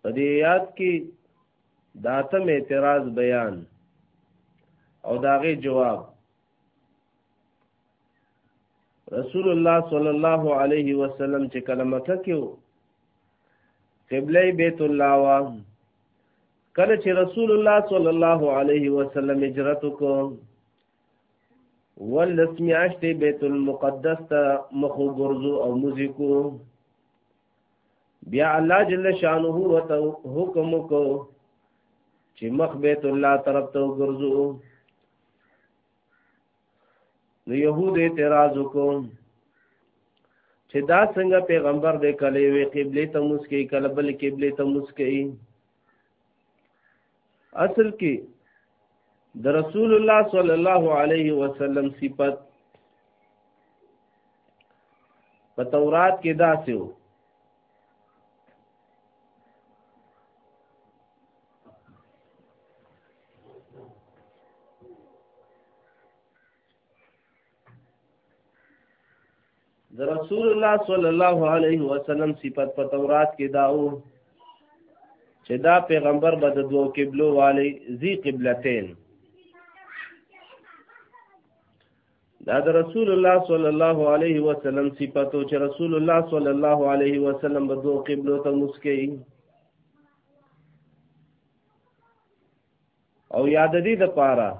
په دې یاد کې د اتم اعتراض بیان او داغه جواب رسول الله صلی الله علیه وسلم چې کله مکه کې وو قبله بیت الله وا کله چې رسول الله صلی الله علیه وسلم هجرت وکړ ولس میاشتې بیت المقدس ته مخ ګرځو او موزیکو بیا الله جل شانه وته حکم کو چې مخ بیت الله طرف ته ګرځو نو يهود اعتراض وکړ چې دا څنګه پیغمبر دې کله وی قبله ته مسکی کله بل قبله ته مسکی اصل کې د رسول الله صلی الله علیه وسلم صفت په تورات کې داسې وو د رسول الله صلی الله علیه وسلم صفت په تورات کې داو چې دا پیغمبر به د دوو قبلو والی ذی قبلتین دا د رسول الله صلی الله علیه وسلم صفاتو چې رسول الله صلی الله علیه وسلم به دوه قبلو ته مسکی او یاد دې د پاره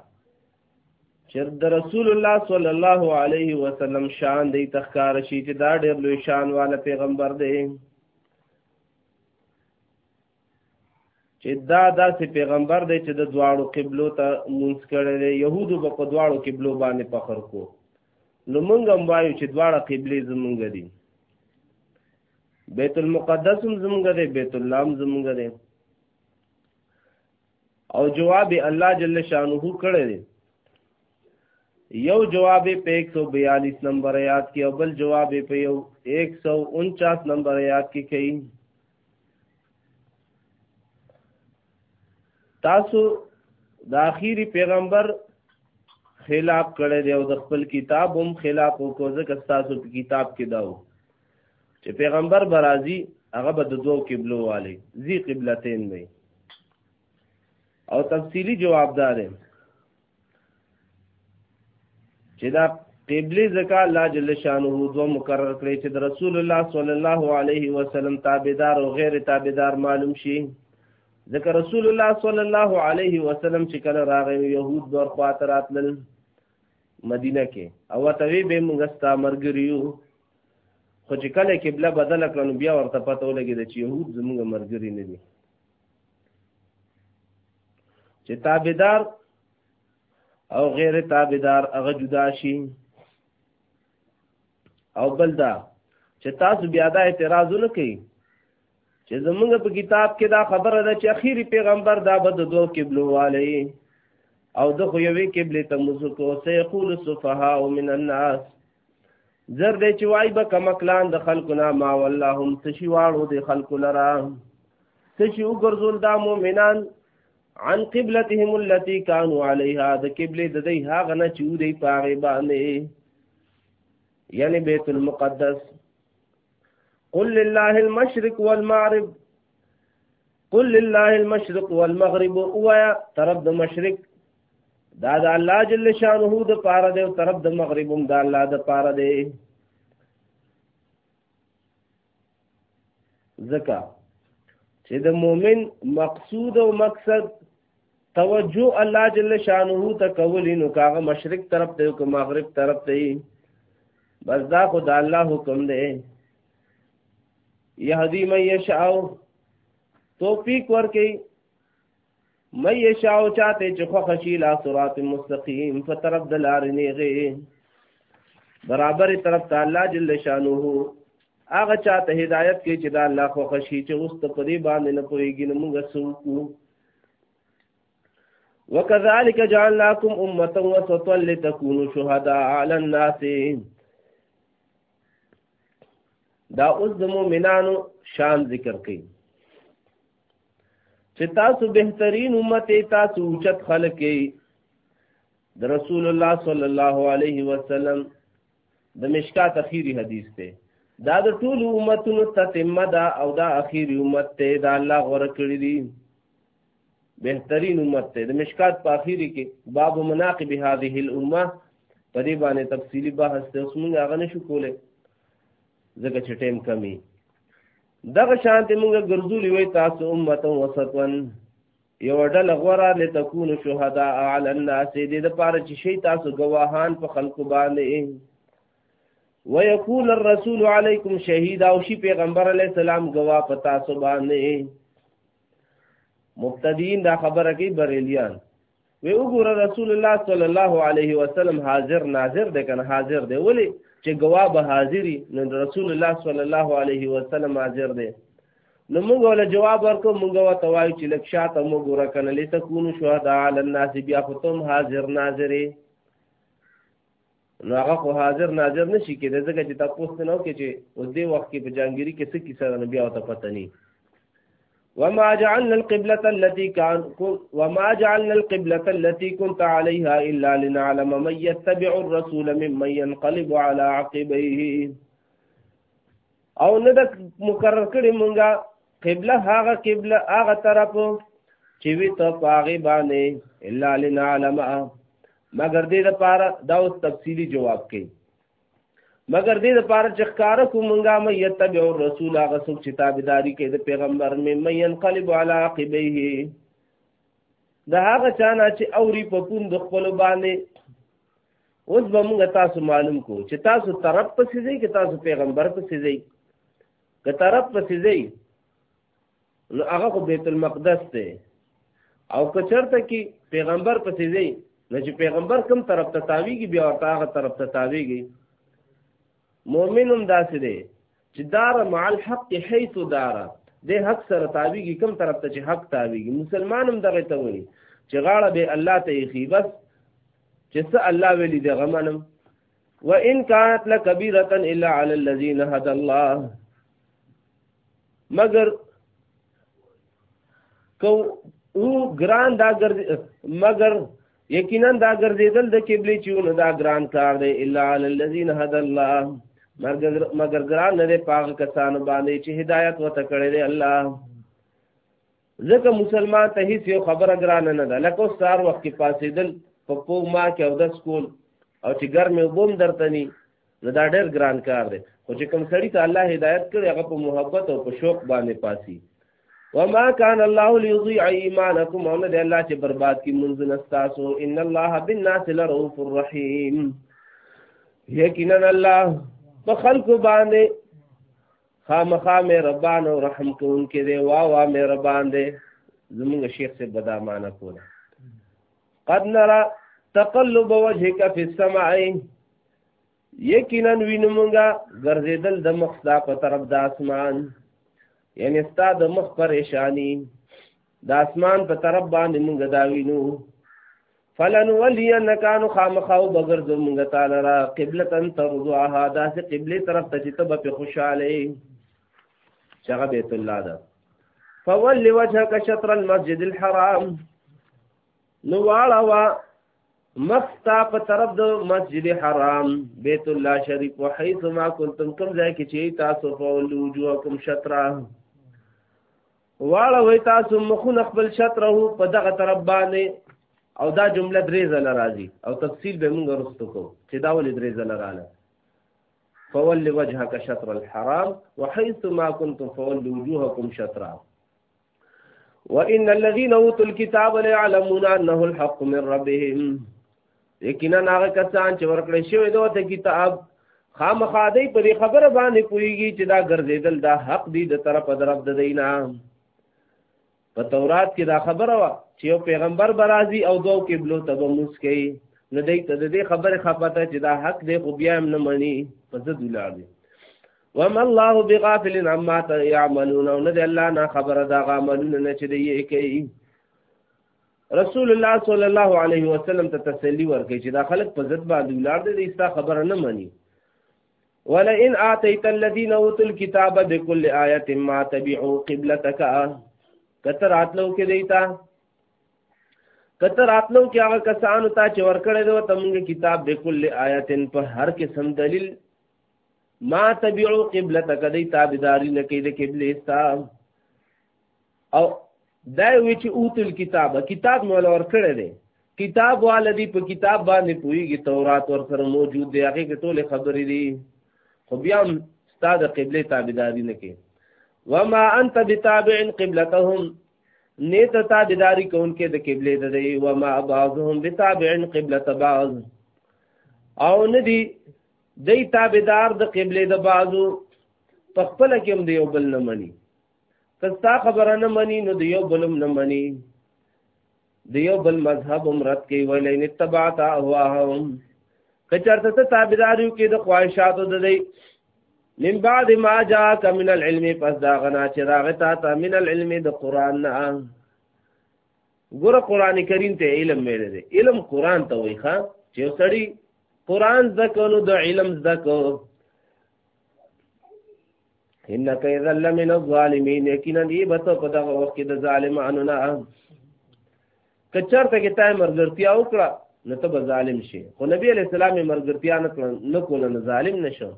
چې د رسول الله صلی الله علیه وسلم شان دې تخکار شي چې دا ډېر لوی شان والا پیغمبر دی چې دا داسې پیغمبر دی چې د دواړو قبلو ته مونږ کړی دی يهودو به په دواړو قبلو باندې فخر کو نو مونږ هم وایو چې دواړه قبلې زمونږ دي بیت المقدس هم زمونږ دی بیت الله هم زمونږ دی او جواب الله جل شانه کړی دی یو جواب په 142 نمبر یاد کې او بل جواب په یو 149 نمبر یاد کې کوي تاسو د اخیری پیغمبر خلاف کړی دی او د خپل کتاب هم خلاف وکړ ځکه تاسو په کتاب کې داو چې پیغمبر برازي هغه به د دوو قبلو والی زی قبلتین وي او تفصیلی جوابدار چې دا قبله زکا الله جل شانه دو مقرر کړی چې د رسول الله صلی الله علیه وسلم تابعدار او غیر تابعدار معلوم شي ځکه رسول الله صلی الله علیه وسلم چې کله راغی يهود دور خواته راتلل مدینه کې او ته به موږ ستا مرګریو خو چې کله قبله بدل کړه نو بیا ورته پته ولګي چې يهود زموږ مرګري نه دي چې تابعدار او غیر تابعدار هغه جدا شي او بل دا چې تاسو بیا دا اعتراض نه کوي چې زمونږ په کتاب کې دا خبره ده چې اخیری پیغمبر دا بد دوه قبلو والی او د خو یوې قبله ته مزکو سيقول السفهاء من الناس زر دې چې وای به کمکلان د خلکو نه ما والله هم تشي واړو د خلکو لرا تشي وګرځول دا مؤمنان عن قبلتهم التي كانوا عليها د قبله د دې هغه نه چې دوی پاره باندې یعنی بیت المقدس قل لله المشرق والمغرب قل لله المشرق والمغرب وایا طرف د مشرق دا د الله جل شانه د پاره دی او طرف د مغرب هم د الله د پاره دی زکا چې د مؤمن مقصود او مقصد توجه الله جل شانه ته کول نو کاغه مشرق طرف ته او مغرب طرف ته بس دا خو د الله حکم دی یهدی من یشاء توفیق ورکي مې شاو چاته چې خو خشي لا صراط مستقيم فترب دلار نیغه برابر طرف ته الله جل شانه هغه چاته هدایت کې چې دا الله خو خشي چې اوس ته پرې باندې نه پويږي نو موږ سوکو وکذالک جعلناکم امه وسطا لتكونوا شهداء على الناس دا اوس د مؤمنانو شان ذکر کړي چې تاسو بهترین امت تاسو اوچت خلک د رسول الله صلی الله علیه وسلم د مشکات اخیری حدیث ته دا د ټول امتونو تتمه ده او دا اخیری امت ته دا الله غوړه کړی دی بهترین امت ته د مشکات په اخیری کې باب مناقب هذه الامه په دې باندې تفصیلی بحث ته اوس موږ هغه نشو کولای ځکه چې ټیم کمی دغه شانت موږ ګرځولي وي تاسو امه وسطن یو ډل غورا لتكون شهداء علی الناس دې د پاره چې شي تاسو گواهان په خلکو باندې ويكون الرسول عليكم شهيدا او شي پیغمبر علی السلام گواه په تاسو باندې مبتدین دا خبره کوي بریلیان وی وګوره رسول الله صلی الله علیه وسلم حاضر ناظر دی کنه حاضر دی ولی چې گواه به حاضری نو رسول الله صلی الله علیه وسلم حاضر دی نو موږ ول جواب ورکو موږ وا توای چې لک شاته موږ ور کنه لته کونو شهدا علی الناس بیا ختم حاضر ناظری نو هغه خو حاضر ناظر نشي کېدای ځکه چې تا پوښت نه وکړي چې اوس دې وخت کې په جانګيري کې څه کیسه ده نو بیا ورته پته نه وما جعلنا القبلة التي كان وما جعلنا القبلة التي كنت عليها إلا لنعلم من يتبع الرسول ممن ينقلب على عقبيه او نه د مقرر کړی مونږه قبله هغه قبله هغه طرف چې وی ته پاغي باندې الا لنعلم مگر دې لپاره دا اوس تفصیلی جواب کړي مگر دې لپاره چې ښکار کو مونږه مې یتبع الرسول هغه څوک چې تابعداري کوي د پیغمبر مې مې ينقلب علی عقبیه دا هغه چانه چې اوري په پوند خپل باندې اوس به موږ تاسو معلوم کو چې تاسو طرف پسې ځئ کې تاسو پیغمبر پسې ځئ که طرف پسې ځي نو هغه خو بیت المقدس دی او که چرته کې پیغمبر پسې ځي نو چې پیغمبر کوم طرف ته تاویږي بیا ورته هغه طرف ته تاویږي مؤمن هم داسې دی چې دار مع الحق حيث دار د حق سره تاویږي کوم طرف ته چې حق تاویږي مسلمان هم دغه ته وایي چې غاړه به الله ته یې بس چې څه الله ویلي د غمنم وان كانت لكبيره الا على الذين هدى الله مگر کو او ګران دا ګرځي مگر یقینا دا ګرځیدل د قبله چېونه دا ګران کار دی الا علی الذین هدى الله مگر ګران نه دی پاغه کسانو باندې چې هدایت وته کړی دی الله ځکه مسلمان ته هیڅ یو خبره ګرانه نه ده لکه سار وخت کې پاسېدل په پو ما کې او دس کول او چې ګرمې وبوم درته ني نو دا ډېر ګران کار دی خو چې کوم سړی ته الله هدایت کړي هغه په محبت او په شوق باندې پاسي وما كان الله ليضيع ايمانكم او نه دی الله چې برباد کی منځ نستاسو ان الله بالناس لرؤوف الرحيم یقینا الله په خلق باندې خامخا مې ربان او رحم کوونکې دی وا وا مې ربان دی زمونږ شیخ سے بدامانه کوله قد نرا تقلب وجهك في السماء یقینا وینمږه ګرځیدل د مخ دا په طرف د اسمان یعنی ستا د مخ پریشانی د اسمان په طرف باندې موږ دا وینو فلن ولی نکانو خامخاو بغیر زمونږ تعالی را قبله تن ترضاها دا سه قبله طرف ته چې ته به خوشاله چغه بیت الله دا فول وجهك شطر المسجد الحرام نو واړه وا مختا په طرف د مسجد حرام بیت الله شریف وحيث ما كنتم کوم ځای کې چې تاسو فول وجوهكم شطره واړه وای تاسو مخونه خپل شطره په دغه طرف باندې او دا جمله درې ځله راځي او تفصیل به موږ وروسته کوو چې دا ولې درې ځله رااله فول وجهك شطر الحرام وحيث ما كنتم فول وجوهكم شطرا وان الذين اوتوا الكتاب ليعلمون انه الحق من ربهم یقینا هغه کسان چې ورکړې شوی دوی ته کتاب خامخا دی په دې خبره باندې پوهیږي چې دا ګرځېدل دا حق دی د طرف درب د دینه په تورات کې دا خبره وا چې یو پیغمبر برازي او دوه قبلو ته به مسکی نو دې ته دې خبره خپته چې دا حق دی خو بیا هم نه مني په ضد ولار دی وما الله بغافل عما يعملون نو دې الله نه خبره دا عملونه نه چې دی کوي رسول الله صلی الله علیه وسلم ته تسلی ورکړي چې دا خلک په ضد باندې ولار دي ایستا خبره نه مني ولئن آتیت الذین اوتوا الكتاب بكل آیه ما تبعوا قبلتك کتر اتلو کې دیتا کتر اتلو کې هغه کسانو ته چې ورکړې دوه تمنګ کتاب بكل آیه په هر قسم دلیل ما تبعو قبلتک دی تابداری نکی دی قبلی ستا او دا وی چې اوتل کتاب کتاب مولا ور کړی دی کتاب والدی په کتاب باندې پویږي تورات ور سره موجود دی هغه کې ټول خبرې دي خو بیا هم ستاد قبله تابعداري نه کوي وما انت بتابع قبلتهم نیت تابعداري کوونکې د قبله د دی وما بعضهم بتابع قبلت بعض او ندی دی تابعدار د قبله د بعضو په خپل کې هم دی او بل نه مني کستا خبره نه مني نو د یو بلم نه مني د یو بل مذهب هم رد کوي ویل ان اتبعت اهواهم کچرته ته تابعداریو کې د خواهشاتو د دی من بعد ما جاءك من العلم پس دا غنا چې راغ تا ته من العلم د قران نه ګوره قران کریم ته علم ویل دی علم قران ته وایي ښا چې سړی قران ذکر نو د علم ذکر انک اذا لمن الظالمین یقینا دی به ته په دغه وخت کې د ظالمانو نه کچرته کې تای مرګرتیا وکړه نو ته به ظالم شي خو نبی علیہ السلام مرګرتیا نه کړ نه کول نه ظالم نشو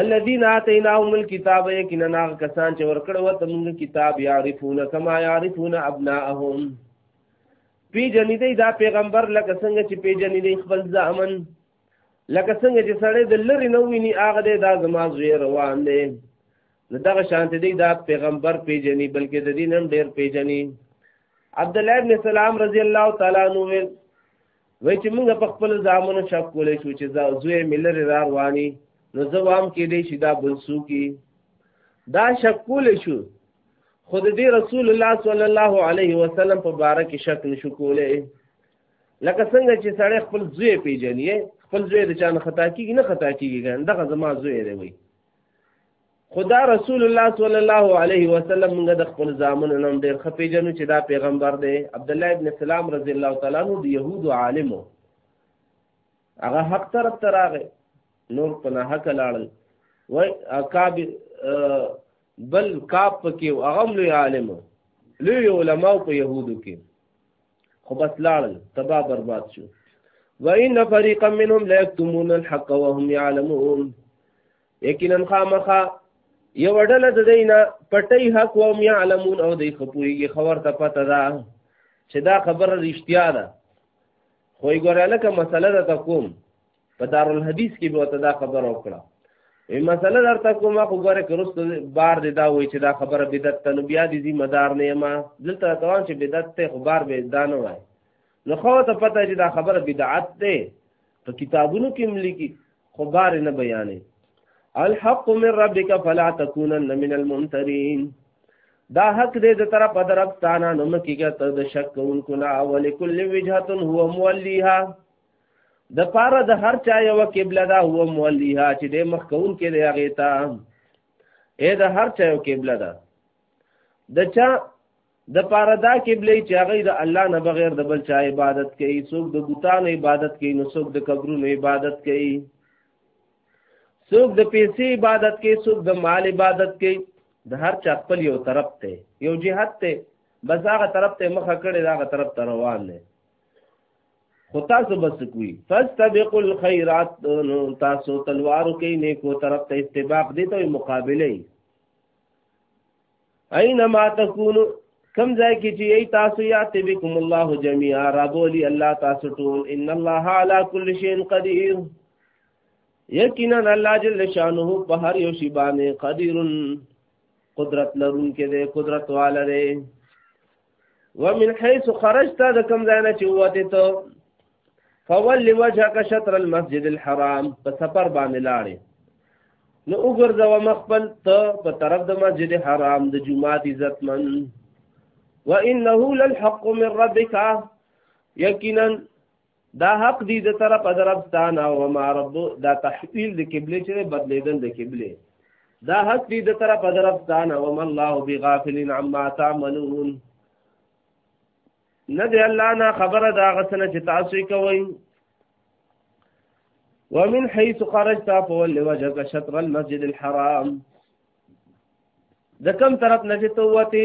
الذين اتيناهم الكتاب يقينا کسان چې ورکړ و ته موږ کتاب يعرفون كما يعرفون ابناءهم پی جنې دی دا پیغمبر لکه څنګه چې پی جنې دی خپل ځامن لکه څنګه چې سړی د لری نه ویني هغه دی دا زما زوی روان دی نو دغه شانته دی دا پیغمبر پیژني بلکې د دین هم ډیر پیژني عبد الله ابن سلام رضی الله تعالی عنہ وای چې موږ په خپل ځامنو شک کولای شو چې زوی ملر را رواني نو زوام کې دی چې دا بنسو کې دا شک کولای شو خود دې رسول الله صلی الله علیه وسلم په باره کې شک نشو کولای لکه څنګه چې سړی خپل زوی پیژني خپل زوی د چانه خطا کیږي نه خطا کیږي ګان دغه زما زوی دی وي خدا رسول الله صلی الله علیه وسلم موږ د خپل ځامن نوم ډیر خ پیژنو چې دا پیغمبر دی عبد الله ابن سلام رضی الله تعالی عنہ د يهود عالم هغه حق طرف ته راغی نور په نه حق لاړل وای اکاب بل کاپ پکې هغه لوی عالم لوی علماء په يهودو کې خو بس لاړل تبا برباد شو وان فريقا منهم لا يكتمون الحق وهم يعلمون یقینا خامخا یو ډله د دینا پټي حق او میا علمون او دی خپويږي خبر ته پته ده چې دا خبره رښتیا ده خو یې ګوره لکه مسله ده کوم په دارالحدیث کې به ته دا خبره وکړه ای مسله درته کوم خو ګوره که رست بار دی دا وای چې دا خبره بدعت ته نو بیا دې ذمہ دار نه ما دلته توان چې بدعت ته خو بار به دا نه وای نو خو ته پته چې دا خبره بدعت ده په کتابونو کې ملکی خو بار نه بیانې الحق من ربک فلا تکونن من الممترین دا حق دې د طرف درب تانا نو مکیګه ته د شک کوونکو نه اول کل وجهتن هو مولیها د پاره د هر چا یو قبله دا هو مولیها چې د مخ کون کې دی هغه ته اے د هر چا یو قبله ده د چا د پاره دا قبله چې هغه د الله نه بغیر د بل چا عبادت کوي څوک د بوتانو عبادت کوي نو څوک د قبرونو عبادت کوي څوک د پیسې عبادت کوي څوک د مال عبادت کوي د هر چا خپل یو طرف ته یو جهت ته بس هغه طرف ته مخه کړي هغه طرف ته روان دي خو تاسو بس کوي فاستبقوا الخيرات نو تاسو تلوارو کې نیکو طرف ته استباق دي ته مقابله اينما تكونوا کم ځای کې چې ای تاسو یا تبکم الله جميعا ربولي الله تاسو ټول ان الله على كل شيء قدير یقینا الله جل شانه په هر یو شی باندې قدیر قدرت لرونکي دی قدرت والره ومن حيث خرجت د کوم ځای نه چې وته ته فول وجهك شطر المسجد الحرام په سفر باندې لاړې نو وګرځوه مخبل ته په طرف د مسجد حرام د جمعات عزتمن وانه للحق من ربك یقینا دا حق دی د طرف دربستان او ما رب دا تحویل د قبله چې بدلیدل د قبله دا حق دی د طرف دربستان او ما الله بغافل عما تعملون نه دی الله نه خبره دا غسنه چې تاسو کوي ومن حيث خرجت فول وجهك شطر المسجد الحرام د کوم طرف نه چې توته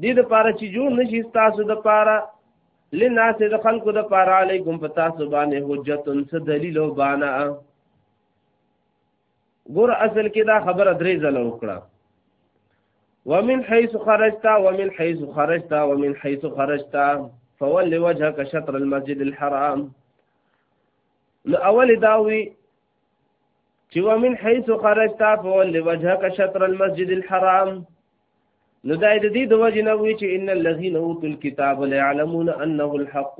دې د پاره چې جوړ نشي تاسو د پاره لناس د خلکو د پاره علیکم په تاسو باندې حجت څه دلیل او بانا ګور اصل کې دا خبره درې ځله وکړه ومن حيث خرجت ومن حيث خرجت ومن حيث خرجت فول وجهك شطر المسجد الحرام نو اول داوي چې ومن حيث خرجت فول وجهك شطر المسجد الحرام نو دا د دې د وجه نه وی چې ان الذين اوتوا الكتاب لا يعلمون انه الحق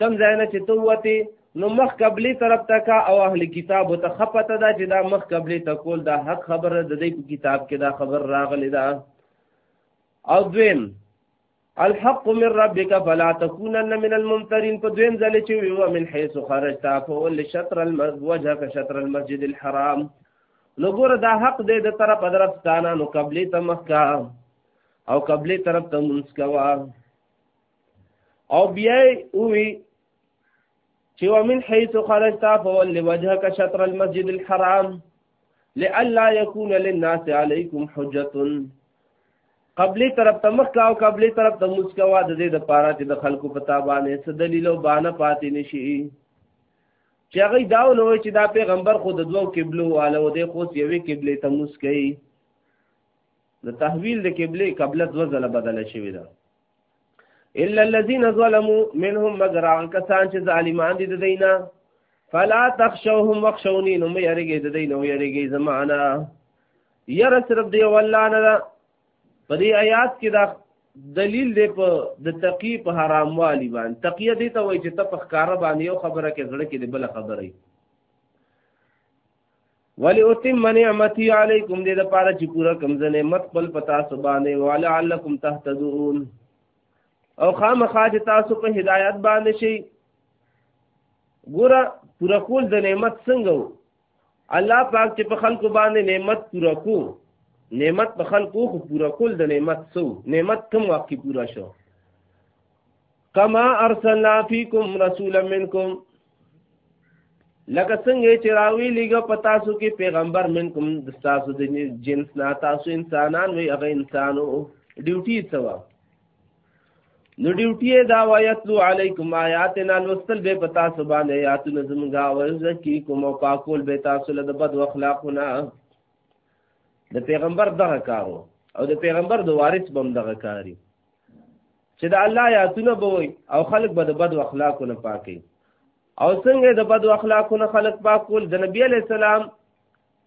کم ځای نه چې توته نو مخ قبلی طرف ته کا او اهل کتاب ته خپته دا چې دا مخ قبلی ته کول دا حق خبره د دې کتاب کې دا خبر راغلی دا او دویم الحق من ربك فلا تكونن من الممترين په دویم ځل چې وی و من حيث خرجت فول شطر المسجد وجهك شطر المسجد الحرام نو ګور دا حق دې د طرف طرف ستانه نو قبلي ته مخکا او قبلي طرف ته مسکوا او بیا وی چې ومن حيث خرجت فول وجهك شطر المسجد الحرام لئلا يكون للناس عليكم حجه قبلی طرف ته مخ کاو قبلی طرف ته موس کوا د دې د پاره چې د خلکو په تابانه څه دلیل او بانه پاتې نشي چې هغه دا نو چې دا پیغمبر خو د دوو قبلو والو د خو یوې قبله ته موس کوي د تحویل د قبله قبله دو ځله بدله شوې ده الا الذين ظلموا منهم مگر هغه کسان چې ظالمان دي د دینه فلا تخشوهم واخشوني نو مې یریږي د دینه او یریږي زمانہ یره صرف دی والله نه ده په دې آیات کې دا دلیل دی په د تقی په حراموالي باندې تقیه دې ته وایي چې ته په ښکارا باندې یو خبره کې زړه کې د بل خبره ولی اتم نعمتي علیکم دې د پاره چې پورا کمزه نعمت خپل پتا سبانه ولعلکم تهتدون او خامخا چې تاسو په هدایت باندې شي ګوره پورا کول د نعمت څنګه وو الله پاک چې په خلکو باندې نعمت پورا کو نعمت په خلکو خو پورا کول د نعمت سو نعمت کوم وخت کې پورا شو کما ارسلنا فیکم رسولا منکم لکه څنګه چې راوی لګ پتا سو کې پیغمبر منکم د تاسو د جنس نه تاسو انسانان وي هغه انسانو ډیوټي ثواب نو ډیوټي دا وایتلو علیکم آیاتنا لوستل به پتا سبحان آیاتنا زمغا ورزکی کوم پاکول به تاسو له بد اخلاقنا د پیغمبر دغه کارو او د پیغمبر د وارث بم دغه کاری چې د الله یاتونه به وي او خلک به د بدو اخلاقو نه پاکي او څنګه د بدو اخلاقو نه خلک پاک کول د نبی علی السلام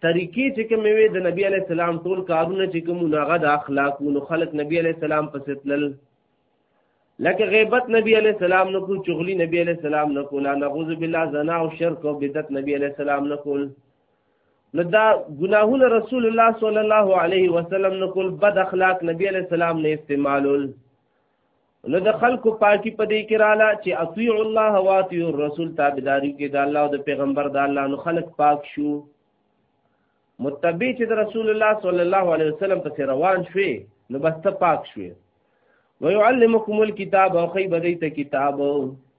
طریقې چې کوم وي د نبی علی السلام ټول کارونه چې کوم ناغه د اخلاقو نو خلک نبی علی السلام پسې تلل لکه غیبت نبی علی السلام نه کول چغلی نبی علی السلام نه کول نعوذ بالله زنا او شرک او بدعت نبی علی السلام نه کول نو دا ګناهونه رسول الله صلی الله علیه وسلم نه کول بد اخلاق نبی علیہ السلام نه استعمالول نو د خلکو پاکي په دې کې رااله چې اطیع الله او اطیع الرسول تابعداري کې د الله او د پیغمبر د الله نو خلک پاک شو متبع چې د رسول الله صلی الله علیه وسلم پسې روان شوي نو بس ته پاک شوي ويعلمکم الكتاب او خی بدیت کتاب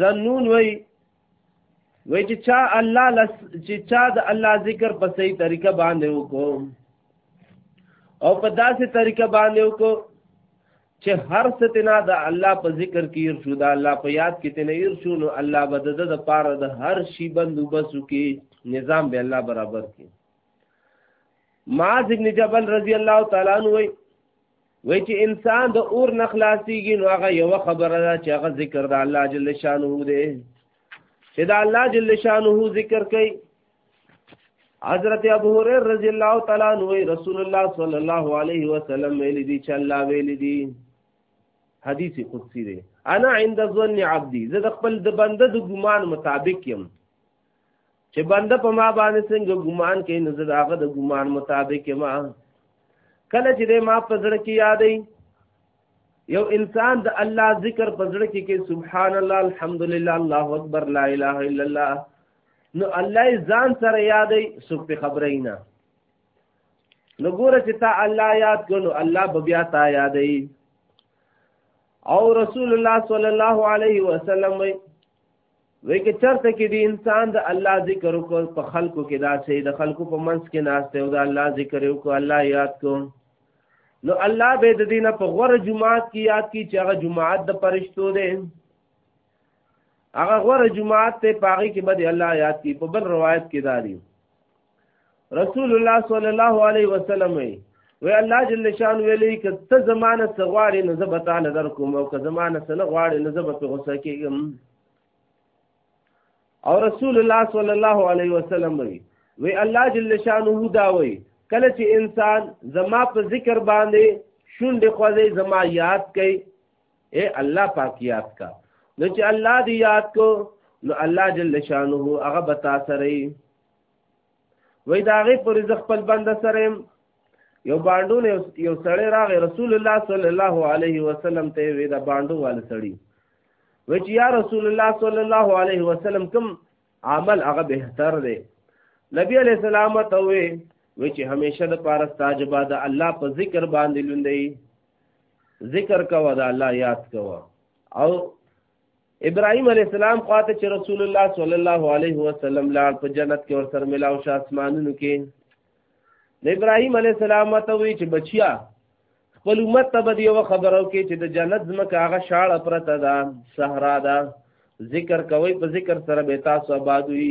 زنون وای وای چې چا الله لس چې چا د الله ذکر په صحیح طریقه باندې وکړو او په داسې طریقه باندې وکړو چې هر څه تینا د الله په ذکر کې ير شو د الله په یاد کې تینا ير شو نو الله به د د پاره د هر شی بندوبسو کې نظام به الله برابر کړي معاذ ابن جبل رضی الله تعالی عنہ وای وای چې انسان د اور نه خلاصيږي نو هغه یو خبره ده چې هغه ذکر د الله جل شانه دی چې د الله جل شانه ذکر کوي حضرت ابو هريره رضی الله تعالی عنہ رسول الله صلی الله علیه وسلم ویل دي چې الله ویل دي حدیث قدسی دی انا عند ظن عبدي زه د خپل د بنده د ګمان مطابق يم چې بنده په ما باندې څنګه ګمان کوي نو زه د هغه د ګمان مطابق یم کله چې دی ما په زړه کې یادوي یو انسان د الله ذکر په زړه کې کوي سبحان الله الحمدلله الله اکبر لا اله الا الله نو الله ځان سره یادوي څوک په خبره نه نو ګوره چې تا الله یاد کړو الله به بیا تا یادوي او رسول الله صلی الله علیه وسلم وایي وای کې چرته کې دی انسان د الله ذکر کو په خلکو کې دا سي د خلکو په منځ کې ناشته او د الله ذکر کو الله یاد کو نو الله به د دینه په غوړه جمعات کې یاد کی چې هغه جمعات د پرشتو دی هغه غوړه جمعات ته پاغي کې بده الله یاد کی په بل روایت کې داري رسول الله صلی الله علیه وسلم وی وی الله جل شان ویلی ک ته زمانه سغواړي نه زب تعالی در کوم او که زمانه سن غواړي نه زب په غوسه کېږم او رسول الله صلی الله علیه وسلم وی وی الله جل شانه دا وی کله چې انسان زما په ذکر باندې شونډې خوځي زما یاد کوي اے الله پاک یاد کا نو چې الله دی یاد کو نو الله جل شانه هغه بتا سره وای دا غي پر ز خپل بند سره یو باندو نه یو سړی راغی رسول الله صلی الله علیه وسلم ته وی دا باندو وال سړی وای چې یا رسول الله صلی الله علیه وسلم کوم عمل هغه بهتر دی نبی علیہ السلام ته وی وی چې همیشه د پاره استاجبا د الله په ذکر باندې لوندې ذکر کوه د الله یاد کوه او ابراهيم عليه السلام خواته چې رسول الله صلی الله علیه وسلم لاړ په جنت کې ورسره ملاو شه اسمانونو کې د ابراهيم عليه السلام ته وی چې بچیا خپل امت ته به یو خبرو کې چې د جنت زمکه هغه شاړه پرته ده صحرا ده ذکر کوي په ذکر سره به تاسو آباد وي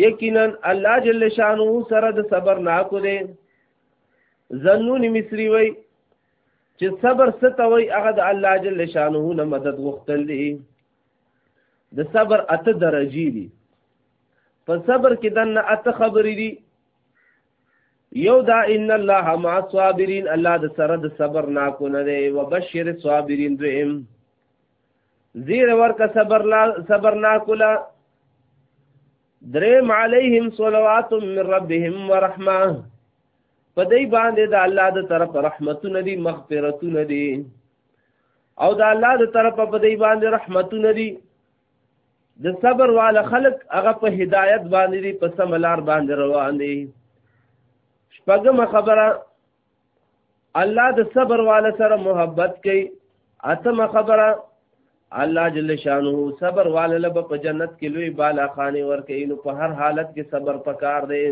یقینا الله جل شانو سره د صبر ناکو دی زنون مصری وای چې صبر ستوي هغه د الله جل شانو نه مدد غوښتل دی د صبر اته درجی دي په صبر کې دنه اته خبرې دي یو دا ان الله مع الصابرین الله د سره د صبر ناکو نه دی وبشر الصابرین دویم زیر ورکا صبرناکلا درم علیهم صلوات من ربهم ورحمه په دې باندې د الله د طرف رحمتونه دي مغفرتونه دي او د الله د طرف په دې باندې رحمتونه دي د صبر والا خلق هغه په هدایت باندې دي په سملار باندې روان دي شپږم خبره الله د صبر والا سره محبت کوي اتم خبره الله جل شانه صبر والا لب په جنت کې لوی بالا خاني ور کوي نو په هر حالت کې صبر پکار دی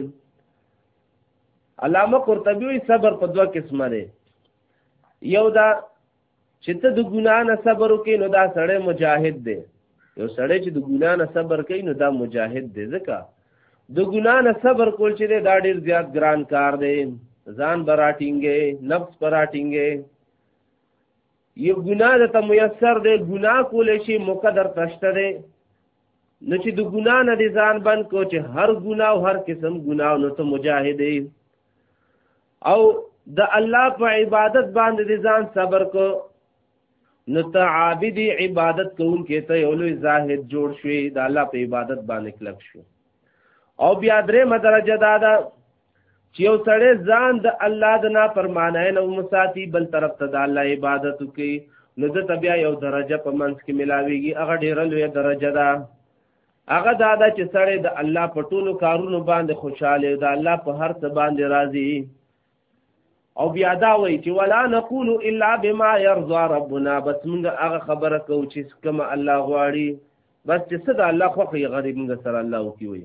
علامه قرطبي صبر په دوه قسمه دی یو دا چې ته د ګنا نه صبر وکې نو دا سړی مجاهد دی یو سړی چې د ګنا نه صبر کوي نو دا مجاهد دی ځکه د ګنا نه صبر کول چې دا ډیر زیات ګران کار دی ځان براټینګې نفس براټینګې یو ګنا د ته میسر دی ګنا کولې شي مقدر تشته دی نو چې د ګنا نه دي ځان بند کو چې هر ګنا او هر قسم ګنا نو ته مجاهد دی او د الله په عبادت باندې د ځان صبر کو نو ته عابد عبادت کوونکې ته یو لوی زاهد جوړ شوې د الله په عبادت باندې کلک شو او بیا درې مدرجه دا ده چې یو سړی ځان د الله د نافرمانۍ نه وساتي بل طرف ته د الله عبادت کوي نو د بیا یو درجه په منځ کې ملاويږي هغه ډیره لوی درجه ده هغه دا ده چې سړی د الله په ټولو کارونو باندې خوشاله او د الله په هر څه باندې راضي او بیا دا وایي چې ولا نقول الا بما يرضى ربنا بس موږ هغه خبره کوو چې کوم الله غواړي بس چې څه د الله خوښي غریب موږ سره الله وکي وي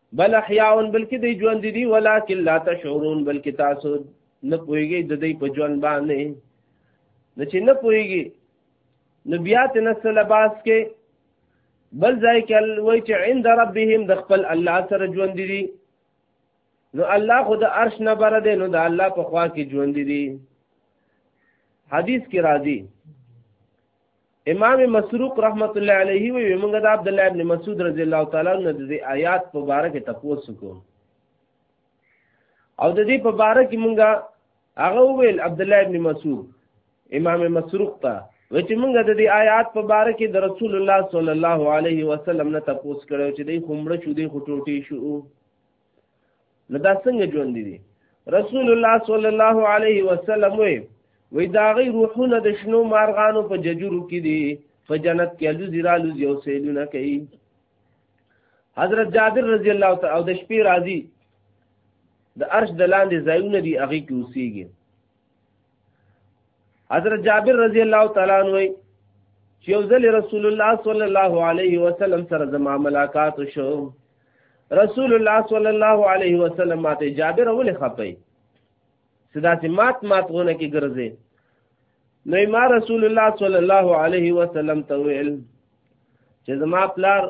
بل احیاون بلکې دی ژوند دي ولکن لا تشعرون بلکې تاسو نه پويږي د دې په ژوند باندې نه چې نه پويږي نو بیا ته نسل باس کې بل ځای کې وای چې عند ربهم د خپل الله سره ژوند دي نو الله خو د عرش نه بره دی نو د الله په خوا کې ژوند دي حدیث کې راځي امام مسروق رحمت الله علیه وی موږ د عبد الله ابن مسعود رضی الله تعالی عنہ د دې آیات په باره کې تپوس کو او د دې په باره کې موږ هغه ویل عبد الله ابن مسعود امام مسروق ته و چې موږ د دې آیات په باره کې د رسول الله صلی الله علیه وسلم نه تپوس کړو چې دې خمړه شو دې خټوټي شو نو دا څنګه ژوند دي رسول الله صلی الله علیه وسلم وی وی دا غي روحونه د شنو مارغانو په ججرو کې دي په جنت کې الوزی را لوزی او سیلونه کوي حضرت جابر رضی الله تعالی او د شپې راضي د عرش د لاندې ځایونه دي هغه کې اوسېږي حضرت جابر رضی الله تعالی عنہ چې یو ځل رسول الله صلی الله علیه وسلم سره زما ملاقات شو رسول الله صلی الله علیه وسلم ماته جابر ولې خپي صدا چې مات مات غونه کې ګرځي نو ما رسول الله صلی الله علیه وسلم ته ویل چې زما پلار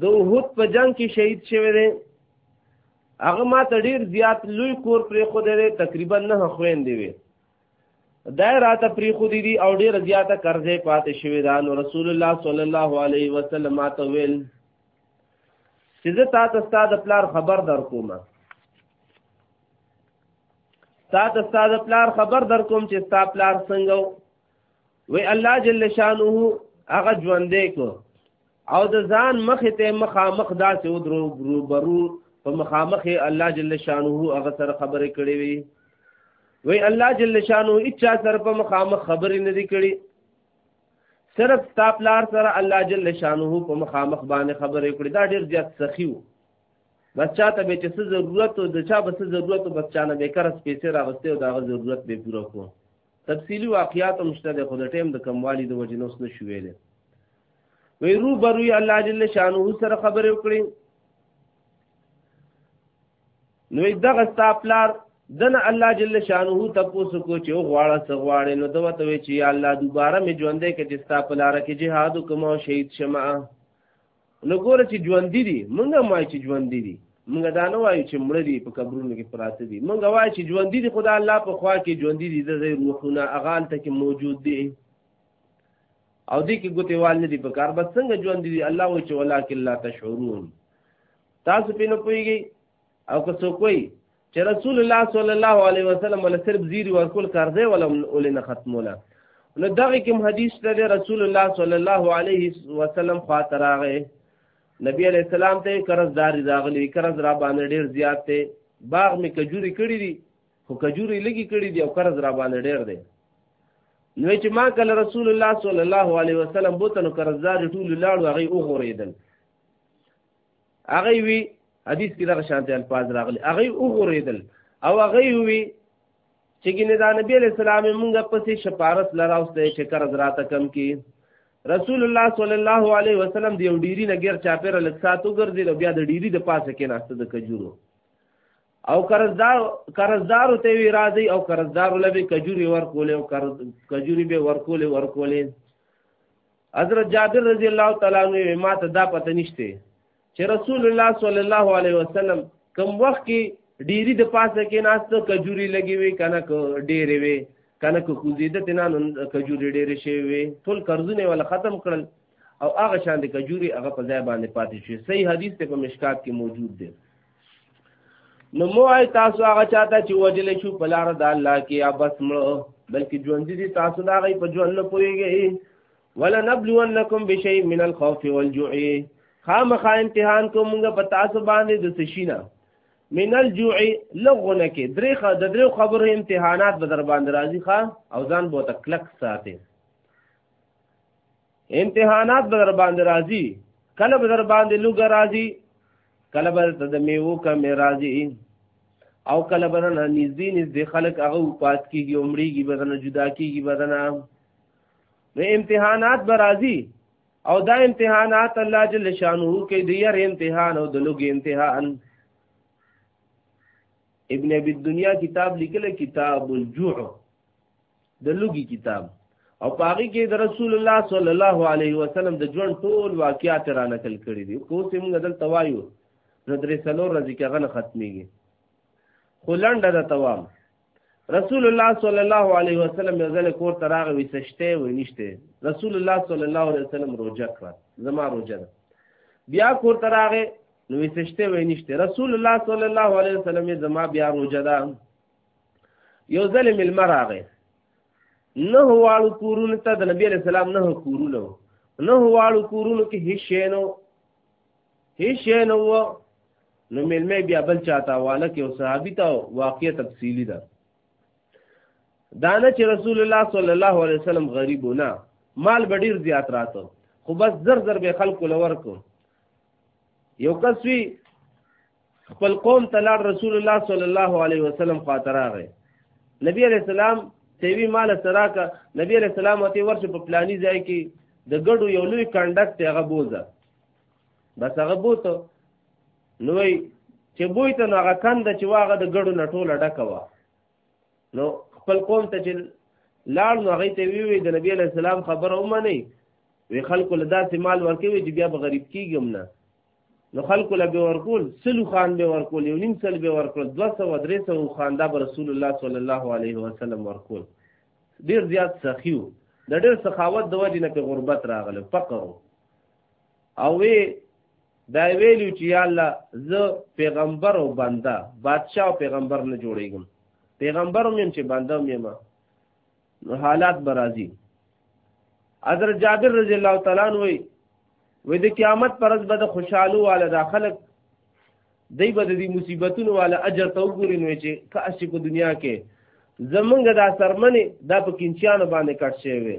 د وحود په جنگ کې شهید شوی دی هغه ما ته ډیر زیات لوی کور پرې خو دی تقریبا نه خويندې وي دا راته پری خو دي او ډیر زیاته قرضې پاتې شوې ده نو رسول الله صلی الله علیه وسلم ماته ویل چې زه تا ته ستاد پلار خبر در کوم تا ته ستاد پلار خبر در کوم چې ستا پلار څنګه وی الله جل شانه هغه ژوندې کو او د ځان مخ ته مخامخ داسې ودرو برو برو په مخامخ الله جل شانه هغه سره خبرې کړې وی وی الله جل شانه اچا سره په مخامخ خبرې نه دی کړې صرف تاپلار سره الله جل شانه په مخامخ باندې خبرې کړې دا ډېر زیات سخی وو بس چاته به چې څه ضرورت او د چا به څه ضرورت او بس چانه به کار سپیسه راغسته او دا ضرورت به پوره کوو تفصیلی واقعات هم شته د خود ټیم د کموالی د وجنوس نه شوې ده وی رو بروی الله جل شانه سره خبرې وکړي نو دغه ستاپلار دنه الله جل شانه تاسو کو چې غواړه سغواړې نو دوه ته وی چې الله دوباره می ژوندې کې چې ستاپلار کې جهاد کوم شهید شمه نو ګوره چې ژوندي دي موږ هم وایو چې ژوندي دي موږ دا نه وایو چې مړه دي په قبرونو کې پراته دي موږ وایو چې ژوندي دي خدا الله په خوا کې ژوندي دي د روحونه اغال ته کې موجود دي او دې کې ګوتېوال نه دي په کار بس څنګه ژوندي دي الله وایي چې ولکن لا تشعرون تاسو په نه پوهیږئ او که څوک وایي چې رسول الله صلی الله علیه وسلم ول صرف زیری ورکول کارځه ولا ولنه ختموله نو دغه کوم حدیث ته رسول الله صلی الله علیه وسلم خاطر راغی نبی علیہ السلام ته قرض دار راغلی قرض را باندې ډیر زیات دی باغ می کجوري کړی دي خو کجوري لګي کړی دي او قرض را باندې ډیر دی نو چې ما کله رسول الله صلی الله علیه وسلم بوته نو قرضدار ټول لاړو هغه او غوریدل هغه وی حدیث کې دغه شانته الفاظ راغلي هغه وګوریدل او هغه وی چې ګینه د نبی علی السلام مونږ پسې شپارس لراوسته چې کر حضرات کم کی رسول الله صلی الله علیه وسلم دی ډیری نګر چاپیر لکساتو ګرځي نو بیا د ډیری د پاسه کې ناشته د کجورو او قرضدار قرضدار ته وی راځي او قرضدار لبه کجوري ورکولې او کجوري به ورکولې ورکولې حضرت جابر رضی الله تعالی عنہ ما ته دا پته نشته چې رسول الله صلی الله علیه وسلم کوم وخت کې ډیری د پاسه کې ناست کجوري لګي وي کنه ډیره وي کنه کو خوزیده تینا کجوري ډیره شي وي ټول قرضونه ولا ختم کړل او هغه شان د کجوري هغه په ځای باندې پاتې شي صحیح حدیث ته په مشکات کې موجود دی نو مو آی تاسو هغه چاته چې وجل شو په لار د الله کې یا بس مړ بلکې ژوند دي تاسو دا غي په ژوند نه پويږي ولا نبلونکم بشیء من الخوف والجوع خامخا امتحان کوم موږ په تاسو باندې د سشینا من الجوع لغونه کې درې خ د درې خبرو امتحانات به در باندې راځي ښا او ځان بو تکلک ساتي امتحانات به در باندې راځي کله به در باندې لوګ راځي کله به ته د میوو کمې راځي او کله به نه نږدې نږدې خلک هغه پات کېږي عمرېږي به نه جدا کېږي به نه نو امتحانات به راځي او دا امتحانات الله جل شانه کوي د یار امتحان او د لوګ امتحان ابن ابي الدنيا کتاب لیکل کتاب الجوع د لوګي کتاب او پاغي کې د رسول الله صلی الله علیه وسلم د ژوند ټول واقعات را نقل کړي دي خو سیم غدل توایو نو درې سلو ورځې کې غن ختميږي خو لنډه ده توام رسول الله صلی الله علیه وسلم یو ځل کور ته راغی وي سشته و نشته رسول الله صلی الله علیه وسلم روزه کړه زما روزه ده بیا کور ته راغی نو سشته و نشته رسول الله صلی الله علیه وسلم زما بیا روزه ده یو ځل ملما راغی نه واړو کورونو ته د نبی علیہ السلام نه کورونه نه واړو کورونو کې هیڅ شی نو هیڅ شی نو نو ملمه بیا بل چاته واله کې او صحابي ته واقعي تفصیلی ده دانه چې رسول الله صلی الله علیه وسلم غریبونه مال بډیر زیات راته خو بس زر زر به خلکو لور کو یو کس وی خپل قوم ته لاړ رسول الله صلی الله علیه وسلم خاطر راغی نبی علیہ السلام تیوی مال سراکه نبی علیہ السلام ته ورشه په پلانی ځای کې د ګډو یو لوی کندک ته هغه بوزه بس هغه بوته نوې چې بوې ته هغه کند چې واغه د ګډو نټوله ډکه و نو خپل قوم ته چې لاړ نو هغه ته وی وی د نبی علیہ السلام خبره ومني وی خلکو له داسې مال ورکوي چې بیا به غریب کیږم نه نو خلکو له به ورکول سلو خان به ورکول یو نیم سل به ورکول 200 و 300 و خان دا رسول الله صلی الله علیه وسلم ورکول ډیر زیات سخیو د ډیر سخاوت د وجې نه په غربت راغله فقر او وی دا ویلو چې یا الله زه پیغمبر او بنده بادشاه او پیغمبر نه جوړیږم پیغمبر مې چې بنده مې ما نو حالات برازي حضرت جابر رضی الله تعالی عنہ وی وې د قیامت پر ورځ به د خوشحالو والا د خلک دی به د دې مصیبتونو والا اجر ته وګوري نو چې کاسي په دنیا کې زمونږ دا سرمنې دا په کینچانو باندې کټ شوی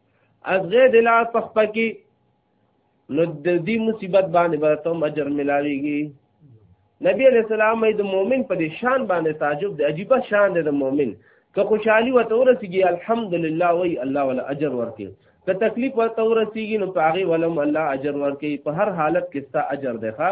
ازغه د لاس په خپل کې نو د دې مصیبت باندې به ته اجر ملاويږي نبی علیہ السلام د مؤمن په دې شان باندې تعجب دی عجیب شان دی د مؤمن که خوشحالي وته ورسیږي الحمدلله وای الله ولا اجر ورکړي که تکلیف ورته ورسیږي نو په هغه ولم الله اجر ورکړي په هر حالت کې ستا اجر دی ښا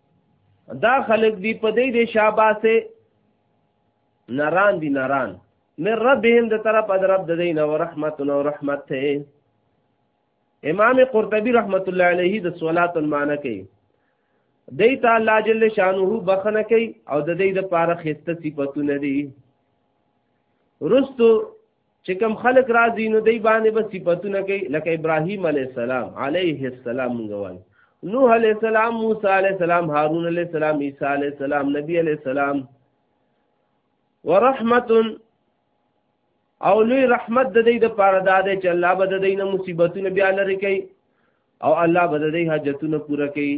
دا خلق دی په دې د شاباسه نران دی نران من ربهم د طرف د رب د دین او رحمت او رحمت ته امام قرطبی رحمت الله علیه د صلات المعنی کوي دی ته الله جل شانه بخنه کوي او د دې د پاره خسته صفاتونه دي رستو چې کوم خلق راځي نو دی باندې به صفاتونه کوي لکه ابراهیم علی السلام علیه السلام غوان نوح علی السلام موسی علی السلام هارون علی السلام عیسی علی السلام نبی علی السلام ورحمت او لوی رحمت د دې د پاره دا دی چې الله به د دې نه مصیبتونه بیا لري کوي او الله به د دې حاجتونه پوره کوي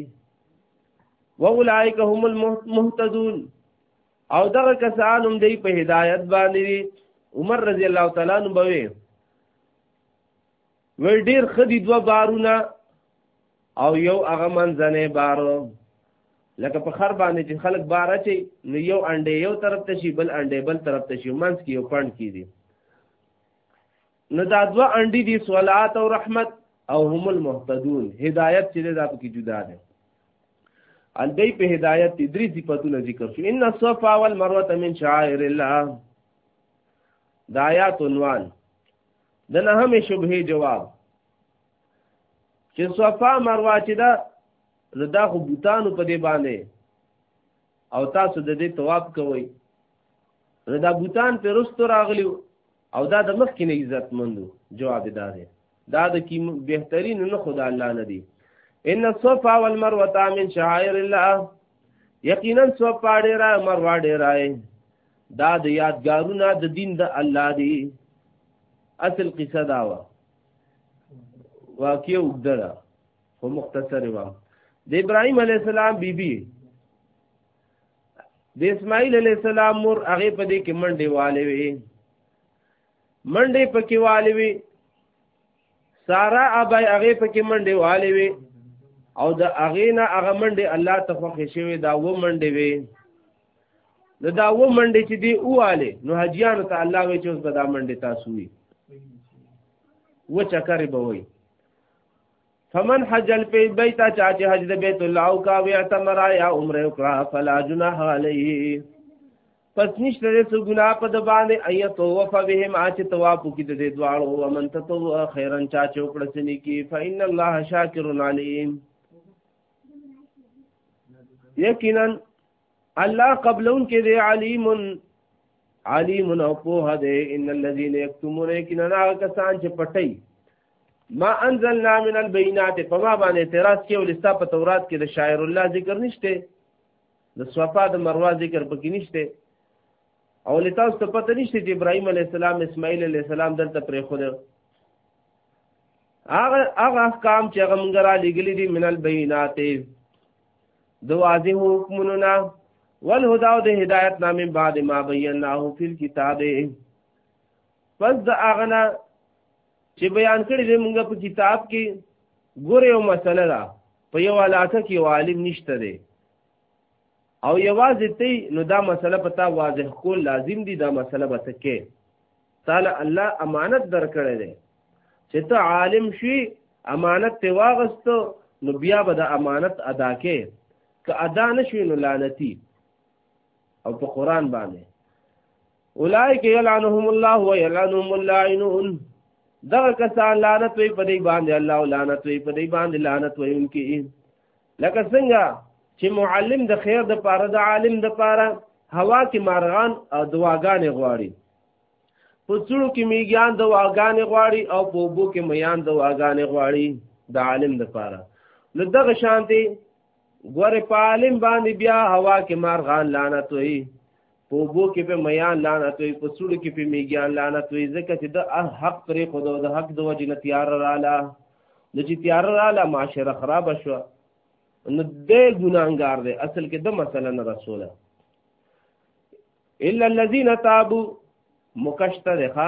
واولائک هم المهتدون او دغه کسان هم دی په هدایت باندې وي عمر رضی الله تعالی عنہ بوي ول ډیر خدي دوا بارونه او یو هغه منځنه بار لکه په خر باندې چې خلک بار اچي نو یو انډې یو طرف ته شي بل انډې بل طرف ته شي منځ کې یو پاند کیږي نو دا دوه انډي دي صلات او رحمت او هم المهتدون هدایت چې دا پکې جدا ده ان دې په هدایت دې درې صفاتونه ذکر شو ان الصفا والمروه من شعائر الله دا آیات عنوان د نه هم شبهه جواب چې صفا مروه چې دا دا خو بوتانو په دې باندې او تاسو د دې تواب کوئ دا بوتان په رستو راغلیو او دا د مخکې نه عزت مندو جواب دا دی دا د کی بهترین نه خدا الله نه دی ان الصفا والمروه من شعائر الله یقینا صفا ډیره مروه ډیره دا د یادګارونه د دین د الله دی اصل قصه دا و واقع وګدره خو مختصر و د ابراهيم عليه السلام بيبي بی د اسماعیل علی السلام مور هغه په دې کې منډې والي وي منډې پکې والي وي سارا ابای هغه پکې منډې والي وي او د هغه نه هغه منډې الله ته خوښ شوی دا و منډې وي نو دا و منډې چې دی اواله نو حجیانو ته الله وی چې اوس به دا منډې تاسو وي و چکرې به وي فمن حج البيت بيت چا چې حج د بیت الله او کا وی اعتمر یا عمره وکړه فلا جناح علیه پس نشته دې څه ګناه په د باندې اي طواف بهم اچ طواف کې د دې دواړو ومن تطوع خيرا چا چې وکړه سني کې فإن الله شاکر علیم یقینا الله قبلون کې دې علیم علیم او په دې ان الذين يكتمون کنا کسان چې پټي ما انزلنا من البینات فما باندې اعتراض کې ولستا په تورات کې د شاعر الله ذکر نشته د صفا د مروه ذکر پکې نشته او لتا ست پته نشته چې ابراهيم عليه السلام اسماعیل عليه السلام دلته پرې خو ده هغه هغه احکام چې هغه مونږ را لګلې دي من البینات د واضح حکمونو نه والهدى او د هدایت نامې بعد ما بیناه فی الكتاب پس د اغنا چې بیان کړی دی موږ په کتاب کې ګوره یو مسله ده په یو علاقه کې یو عالم نشته دی او یوازې تی نو دا مسله په تا واضح کول لازم دی دا مسله به ته کې تعالی الله امانت درکړی دی چې ته عالم شي امانت ته واغستو نو بیا به د امانت ادا کې که ادا نشوي نو لعنتی او په قران باندې اولئک یلعنهم الله و یلعنهم اللاعنون دا کسان لعنت وی په دې باندې الله او لعنت وی په دې باندې لعنت وی انکی لکه څنګه چې معلم د خیر د پاره د عالم د پاره هوا کې مارغان او دواګانې غواړي په څړو کې میګان دواګانې غواړي او په وبو کې میان دواګانې غواړي د عالم د پاره نو دغه شانتي ګوره په عالم باندې بیا هوا کې مارغان لعنت وي په وبو کې په میان لعنت وي په سړو کې په میګیان لعنت وي ځکه چې د حق پرې خو د حق د وجې نه تیار رااله نو چې تیار رااله معاشره خراب شو نو د ګناګار دی اصل کې د مسله نه رسوله الا الذين تابوا مکشته ده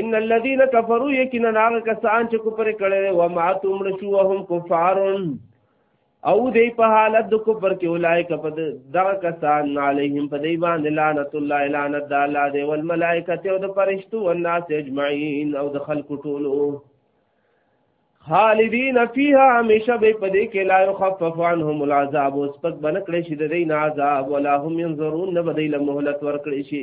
ان الذين كفروا يكنن هغه کسان چې کوپر کړي و ما تمر شو وهم کفارون او دې په حالت د کوپر کې اولای کپ دا کسان علیهم په دې باندې لعنت الله لعنت د الله دې ول ملائکه او د فرشتو او الناس اجمعين او د خلق ټولو خالدین فیها همیشه به په دې کې لا يخفف عنهم العذاب او سپک بنکړي شي د دې عذاب ولا هم ينظرون نه بدیل مهلت ورکړي شي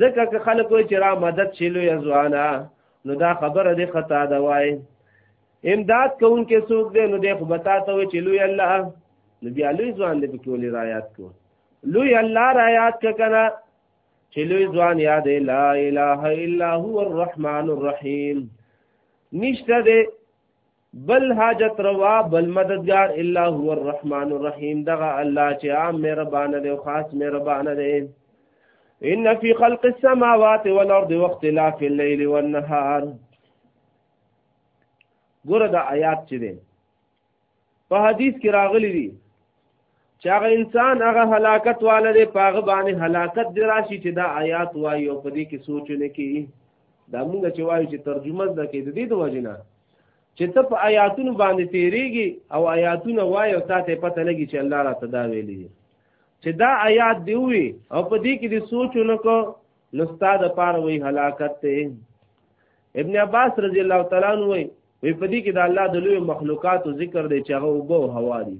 ځکه که خلک وایي چې را مدد شي لویه ځوانه نو دا خبره دې خطا ده وایي امداد کوونکی څوک دی نو دی خو به تا ته وایي چې لوی الله نو بیا لوی ځوان دې پکې ولې را یاد کړو لوی الله را یاد که که نه چې لوی ځوان یاد لا اله الا هو الرحمن الرحیم نشته دی بل حاجت روا بل مددگار الا هو الرحمن الرحیم دغه الله چې عام مهربان دی او خاص مهربان دی ان فی خلق السماوات والارض واختلاف الليل والنهار ګوره دا آیات چې دی په حدیث کې راغلی دی چې هغه انسان هغه هلاکت والا دی په هغه باندې هلاکت دی راشي چې دا آیات وایي او په دې کې سوچ نه کوي دا موږ چې وایو چې ترجمه زده کې د دې د وجې نه چې ته په آیاتونو باندې تیریږي او آیاتونه وایي او تا ته پته لګي چې الله را ته دا ویلي دي چې دا آیات دی وي او په دې کې دې سوچ نه کو نو ستا د پاره وایي هلاکت دی ابن عباس رضی الله تعالی عنہ وایي وی په دې کې د الله د لوی مخلوقاتو ذکر دی چې هغه وبو هوا دي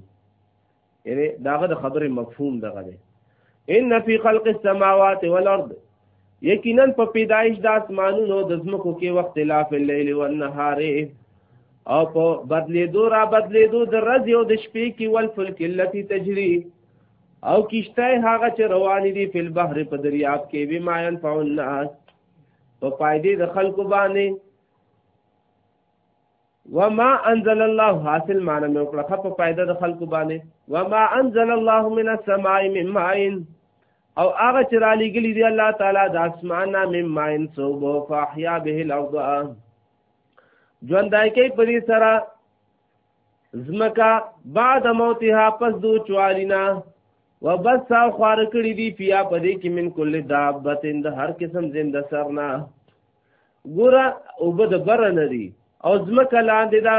یعنی داغه د خبرې مفهوم دغه دی ان فی خلق السماوات والارض یقینا په پیدایش د اسمانونو د زمکو کې وخت اختلاف الليل والنهار او په بدلیدو را بدلیدو د ورځې او د شپې کې والفلک التي تجري او کشته هغه چې روان دي په بحر په دریاب کې بما ينفع الناس په فائدې د خلکو باندې وما انزل الله حاصل معنی مې وکړه خپه فائدہ د خلکو باندې وما انزل الله من السماء من ماء او هغه چې را لګلی دی الله تعالی د اسمان نه من ماء صوب فاحیا به الارض ژوندای کې پری سره زمکا بعد موتها پس دو چوالینا وبس خار کړی دی پیا پدې کې من کل دابتند هر قسم زنده سرنا ګوره اوبه د بره نه دي او ځمکه لاندې ده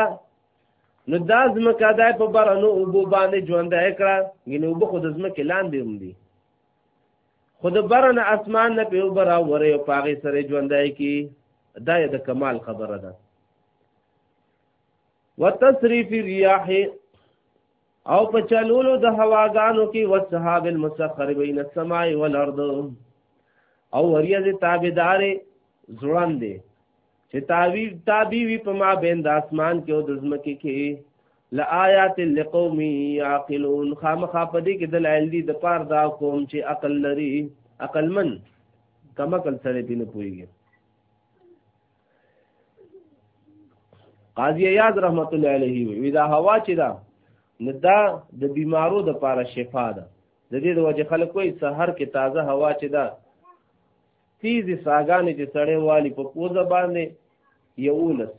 نو دا ځمکه دا په بره نو اوبو باندې ژوندی کړه یعنې اوبه خو د ځمکې لاندې هم دي خو د بره نه اسمان نه پې اوبه راورې او په هغې سره ژوندی کړي دا یې د کمال خبره ده وتصریف ریاح او په چلولو د هواګانو کې وسحاب المسخر بین السماء والارض او وریاض تابعدار زړان دی چې تابع تابع وی په ما بین د اسمان کې او د زمکه کې لآیات لقوم یعقلون خامخا په دې کې د لایل دي د پار دا قوم چې عقل لري عقلمن کما کل سره دې نه پويږي قاضی یاد رحمت الله علیه وی دا هوا چې دا نه دا د بیمارو د پاره شفا ده د دې د وجه خلک وایي سحر کې تازه هوا چې دا تیزی ساګانې چې سړې والی په پوزه باندې یولس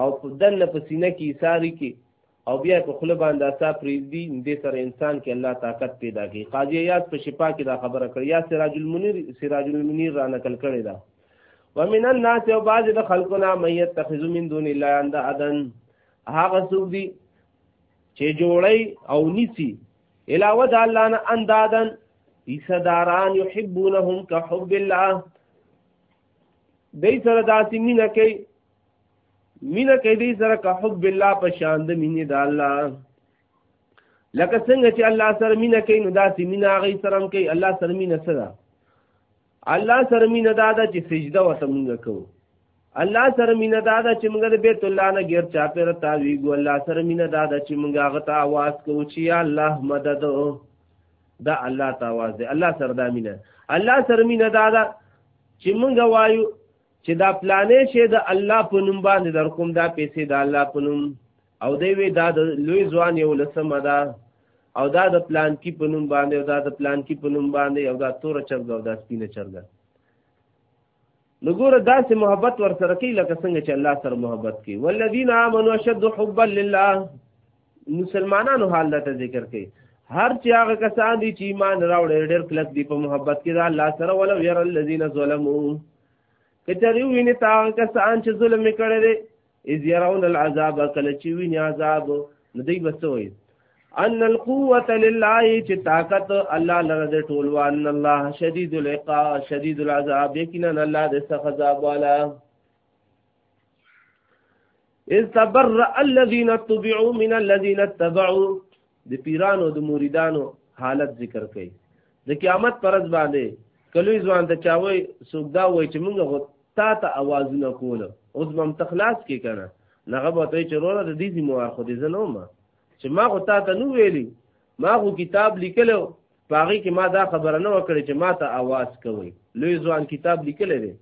او په دنه په سینه کې ایساری کې او بیا په خله باندې اسا پریږدي دې سره انسان کې الله طاقت پیدا کوي قاضي یاد په شفا کې دا خبره کړې یا سراج المنیر سراج المنیر را نقل کړې ده ومن الناس او بعض د خلقنا مې يتخذ من دون الله عند ادن هغه څوک دي چې جوړي او نيسي علاوه د الله نه اندادن ایصداران يحبونهم كحب الله دې سره داسې مینه کوي مینه کې دې سره که حب الله په شان د مینې د الله لکه څنګه چې الله سره مینه کوي نو داسې مینه هغه سره هم کوي الله سره مینه څه ده الله سره مینه دا ده چې سجده ورته مونږ کوو الله سره مینه دا ده چې مونږ د بیت الله نه غیر چا پیر تاویږو الله سره مینه دا ده چې مونږ هغه ته आवाज کوو چې یا الله مدد دا الله ته आवाज دی الله سره دا مینه الله سره مینه دا ده چې مونږ وایو چې دا پلانې شي د الله په نوم باندې در کوم دا پیسې د الله په نوم او دی وی دا د لوی ځوان یو لسمه ده او دا د پلان کی په نوم باندې او دا د پلان کی په نوم باندې او دا تور چرګ او دا سپینه چرګ نګوره داسې محبت ور سره کوي لکه څنګه چې الله سره محبت کوي والذین آمنوا اشد حبا لله مسلمانانو حال ته ذکر کوي هر چې هغه کسان دي چې ایمان راوړي ډېر کلک دي په محبت کې دا الله سره ولو ير الذين ظلموا کچری ویني تا کسان چې ظلم کړي دي اذ يرون العذاب کله چې ویني عذاب نو دوی بسوي ان القوه لله چې طاقت الله لره د ټول وان الله شدید العقاب شدید العذاب یقینا الله د سخت عذاب والا اذ تبرأ الذين اتبعوا من الذين اتبعوا د پیرانو د مریدانو حالت ذکر کړي د قیامت پرز باندې کلوې ځوان ته چاوي څوک دا وای چې موږ غو تا ته اوازونه کول اوس بم تخلاص کې کنه نغه به ته چې روړه د دې زموار خو دې زنو ما چې ما غو تا ته نو ویلی ما غو کتاب لیکلو پاغي کې ما دا خبره نه وکړي چې ما ته आवाज کوي لوی ځوان کتاب لیکل دی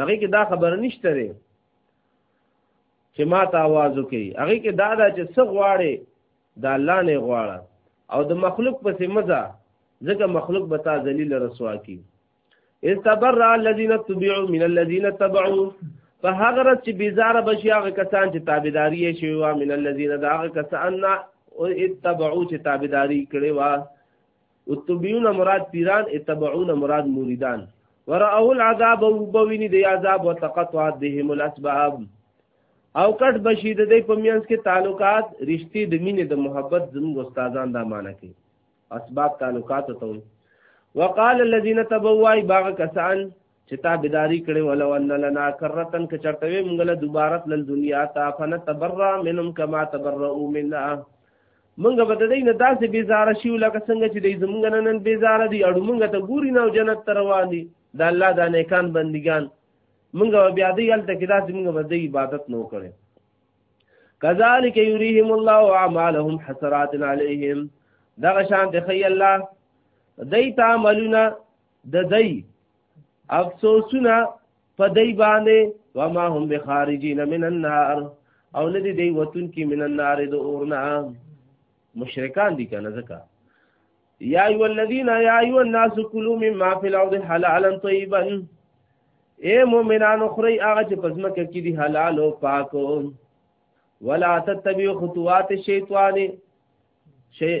هغه کې دا خبره نشته دی چې ما ته आवाज وکړي هغه کې دا دا چې څه غواړي د الله نه غواړه او د مخلوق پسې مزه ځکه مخلوق به تا ذلیل رسوا کی استبر الذين تبعوا من الذين تبعوا فهغرت چې بیزاره بشي هغه کسان چې تابعداري شي وا من الذين دا هغه کسان اتبعوا چې تابعداري کړي وا اتبعون مراد پیران اتبعون مراد مریدان ورأوا العذاب وبویني دی عذاب وتقطعت بهم الاسباب او کټ بشي د دې په میانس کې تعلقات رښتې د مینې د محبت زموږ استادان دا معنی کوي اسباب تعلقات ته وي وقال الذين تبوا باغ کسان چې تا بداری کړي ولو ان لنا کرتن ک چرتوي مونږ له دوباره تل دنیا ته فن تبرا منهم كما تبرؤوا منا مونږ به د دې نه داسې بیزاره شو لکه څنګه چې د زمونږ نن بیزاره دي اړو مونږ ته ګوري نه جنت ترواني د الله د نیکان بندگان منګه بیا دی هلته کې داسې منګه به دی عبادت نو کړي کذالک یریهم الله اعمالهم حسرات علیهم دغه شان د خی الله دای ته عملونه د دای افسوسونه په دای باندې وما هم بخارجین من النار او ندی دی وتون کی من النار د اورنا مشرکان دي کنه زکه یا ایو الذین یا ایو الناس کلوا مما فی الارض حلالا طیبا اے مومنانو خوري هغه چې پزما کې دي حلال او پاک ولا تتبعوا خطوات الشیطان شی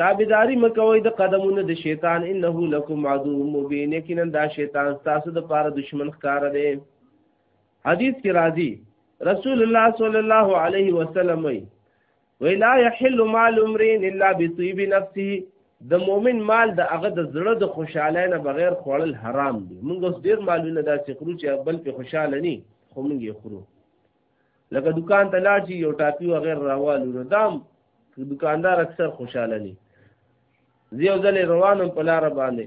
تابعداري مکوئ د قدمونو د شیطان انه لکم عدو مبین یقینا دا شیطان تاسو د پاره دشمن ښکار دی حدیث کې راځي رسول الله صلی الله علیه وسلم ولا يحل مال امرئ الا بطيب نفسه د مؤمن مال د هغه د زړه د خوشحالۍ نه بغیر خوړل حرام دي موږ اوس ډیر مالونه داسې خورو چې بل په خوشاله نه خو موږ یې خورو لکه دکان ته لاړ شي یو ټاپي و غیر راوالو نو دام دکاندار اکثر خوشاله نه زیو ځلې روانم په لار باندې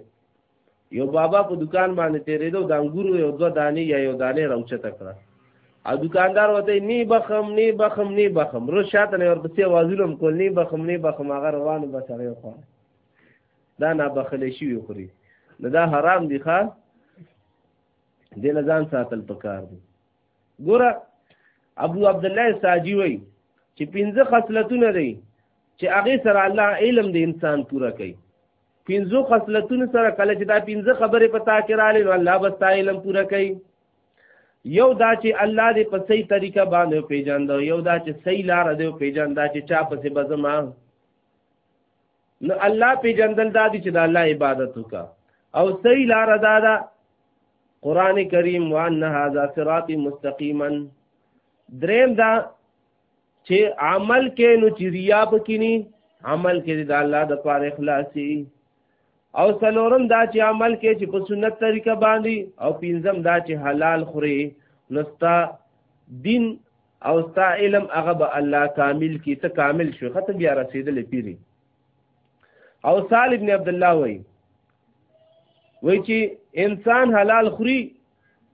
یو بابا په دکان باندې تیرېدو د انګورو یو دوه دانې یا یو دانې راوچته کړه او دکاندار وته نی بخم نی بخم نی بخم رو شاته نه ورپسې وازولم کول نی بخم نی بخم هغه روانو بس هغه خو دا نه بخلې شي خوري نو دا حرام دي ښا د لزان ساتل پکار دي ګوره ابو عبد الله ساجي وای چې پنځه خصلتونه دي چې هغه سره الله علم د انسان پورا کوي پنځو خصلتونو سره کله چې دا پنځه خبرې په تا کې رااله نو الله بس تا علم پوره کوي یو دا چې الله دې په صحیح طریقه باندې پیژاند یو دا چې صحیح لار دې پیژاند دا چې چا پسې بزما نو الله پیژندل دا دي چې د الله عبادت وکا او صحیح لار دا دا قران کریم وان هذا صراط مستقیما دریم دا چې عمل کې نو چې ریا پکینی عمل کې د الله د پاره اخلاصي او سلورم دا چې عمل کې چې په سنت طریقه باندې او پنځم دا چې حلال خوري نستا دین او ستا علم هغه به الله کامل کی ته کامل شو خته بیا رسیدلې پیری او سال ابن عبد الله وای وای چې انسان حلال خوري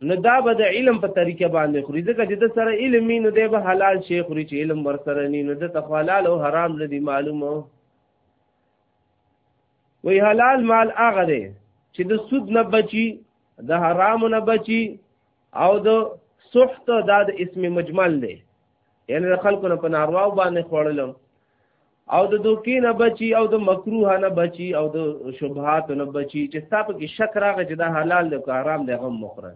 نو دا به د علم په طریقه باندې خوري ځکه چې د سره علم نو دی به حلال شي خوري چې علم ور سره ني نو د تخوالال او حرام ندي معلومه وی حلال مال هغه دی چې د سود نه بچي د حرام نه بچي او د سحت دا د اسم مجمل دی یعنی د خلکو نه په نارواو باندې خوړلم او د دوکې نه بچي او د مکروه نه بچي او د شبهات نه بچي چې ستا په کې شک راغی چې دا حلال دی که حرام دی هغه مخره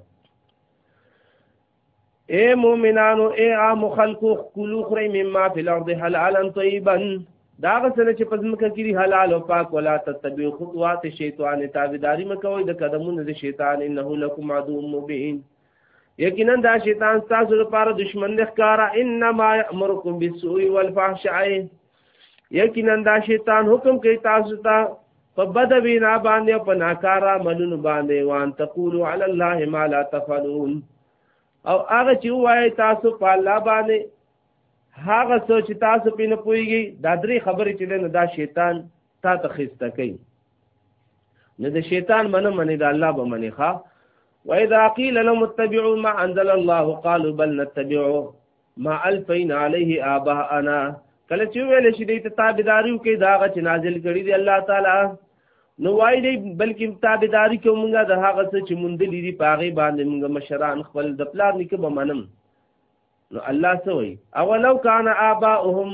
اے مومنانو اے عام خلقو کلو خری مما فی الارض حلالا طیبا دا غسنه چې پزمکه کړي حلال او پاک ولا تتبعوا خطوات الشیطان تابعداري مکوئ د قدمونو د شیطان انه لکم عدو مبین یقینا دا شیطان تاسو لپاره دشمن دی ښکارا انما یامرکم بالسوء والفحشاء یقینا دا شیطان حکم کوي تاسو ته په بد وینا باندې او په ناکارا ملون باندې وان تقولوا علی الله ما لا تفعلون او هغه چې وایي تاسو په الله باندې هغه څه چې تاسو پې نه پوهیږئ دا درې خبرې چې دی نو دا شیطان تا ته خسته کوي نو د شیطان منه منې د الله به منې ښه واذا قيل لهم اتبعوا ما انزل الله قالوا بل نتبع ما الفينا عليه اباءنا کله چې ویل شي د تابعداریو کې دا غ چې نازل کړي دی الله تعالی نو وای دی بلکې تابعداري کوم موږ د هغه څه چې مونږ لري پاغه باندې موږ مشران خپل د پلار نکه به منم نو الله سوي او لو کان اباهم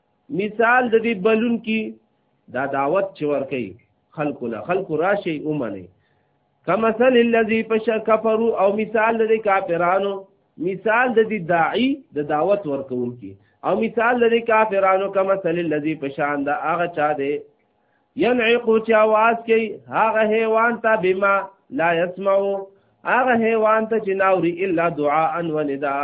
مثال د دې بلون کې دا دعوت چې ورکي خلکو له خلکو راشي اومنه کمثل الذي فشكفروا او مثال د کافرانو مثال د دې داعي د دعوت ورکوونکي او مثال د کافرانو کمثل الذي فشان دا هغه چا دی ينعقو چې आवाज کوي هغه حیوان ته بما لا يسمعو هغه حیوان ته چې ناوري الا دعاء و نداء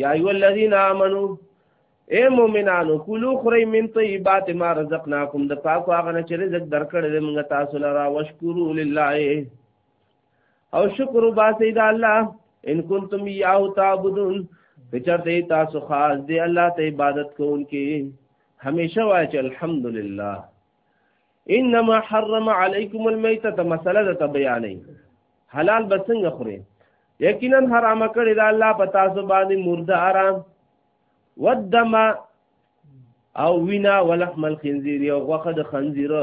یا ایو الذین آمنو اے مومنانو کلو خری من طیبات ما رزقناکم د پاکو هغه نه چې رزق درکړې دې موږ تاسو لرا وشکرو لله او شکر وباسئ د الله ان کنتم یاو تعبدون بچرته تاسو خاص دی الله ته عبادت کوونکې همیشه وای چې الحمدلله انما حرم علیکم المیته ته مسله د بیانې حلال به څنګه خوري یقینا حرام کړی دا الله په تاسو باندې مرده آرام ودم او وینا ولحم الخنزیر او غوخه د خنزیر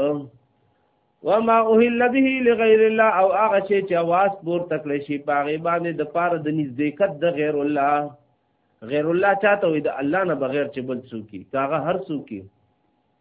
وما اوهل به لغیر الله او هغه شی چې واس پور تکړه شي پاغه باندې د پاره د نزدېکت د غیر الله غیر الله چاته وي د الله نه بغیر چې بل څوکي کاغه هر څوکي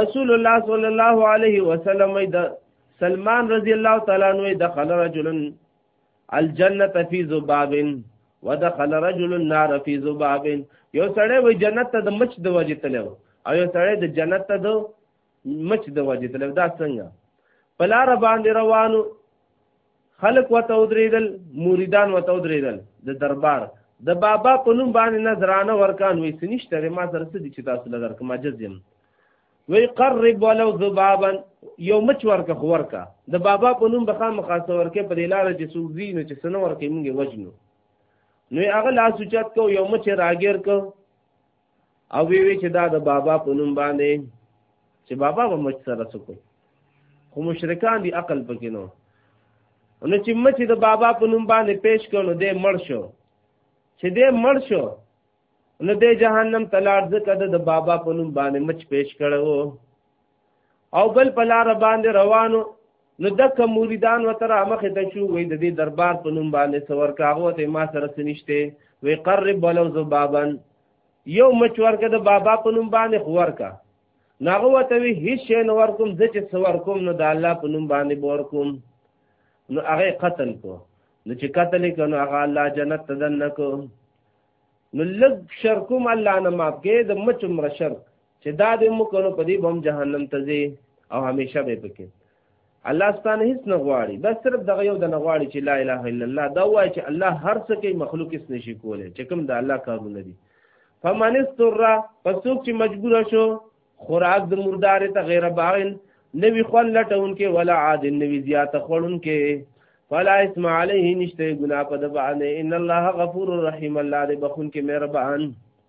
رسول الله صلی الله علیه وسلم د سلمان رضی الله تعالی عنہ دخل رجل الجنه فی ذباب ودخل رجل النار فی ذباب یو سړی وی جنت ته د مچ د وجه تلو او یو سړی د جنت ته د مچ د وجه تلو دا څنګه پلار باندې روانو خلق وته ودریدل مریدان وته ودریدل د دربار د بابا په نوم باندې نظرانه ورکان وې سنشتره ما سره څه دي چې تاسو لږ درکم جزم وی قرب ولو ذبابا یو مچ ورکه خو ورکه د بابا په نوم بخا مخاصه ورکه په دې لار چې څوک وی نو چې سن ورکه مونږه وجنو نو هغه لاس چت کو یو مچ راګیر کو او وی وی چې دا د بابا په نوم باندې چې بابا به مچ سره سکو خو مشرکان دی عقل پکې نو نو چې مچ د بابا په نوم باندې پیش کړو دې مړ شو چې دې مړ شو نو دې جهنم تلار ځکه د بابا په نوم باندې مچ پیش کړو او بل په لار باندې روانو نو دک مریدان وتر مخه ته شو وې د دې دربار په نوم باندې سور کاغو ته ما سره سنشته وې قرب ولو زبابن یو مچور کده بابا په نوم باندې خور کا ناغه وته وی هیڅ شی نه ورکوم زه چې سور کوم نو د الله په نوم باندې بور کوم نو هغه قتل کو نو چې قتل کړي هغه الله جنت تدن کو نو لږ شرکوم الله نه ماف کې د مچ عمر شرک چې دا دې مکنو په دې بم جهنم ته ځي او همیشه به پکې الله ستانه هیڅ نه غواړي بس صرف دغه یو د نه غواړي چې لا اله الا الله دا وایي چې الله هر څه کوي مخلوق هیڅ نشي کولی چې کوم د الله کارونه دي فمن استر پس څوک چې مجبور شو خوراک د مردار ته غیر باغن نوی خوان لټون کې ولا عاد نوی زیات خورون کې فلا اسم علیه نشته ګنا په د باندې ان الله غفور رحیم الله دې بخون کې مهربان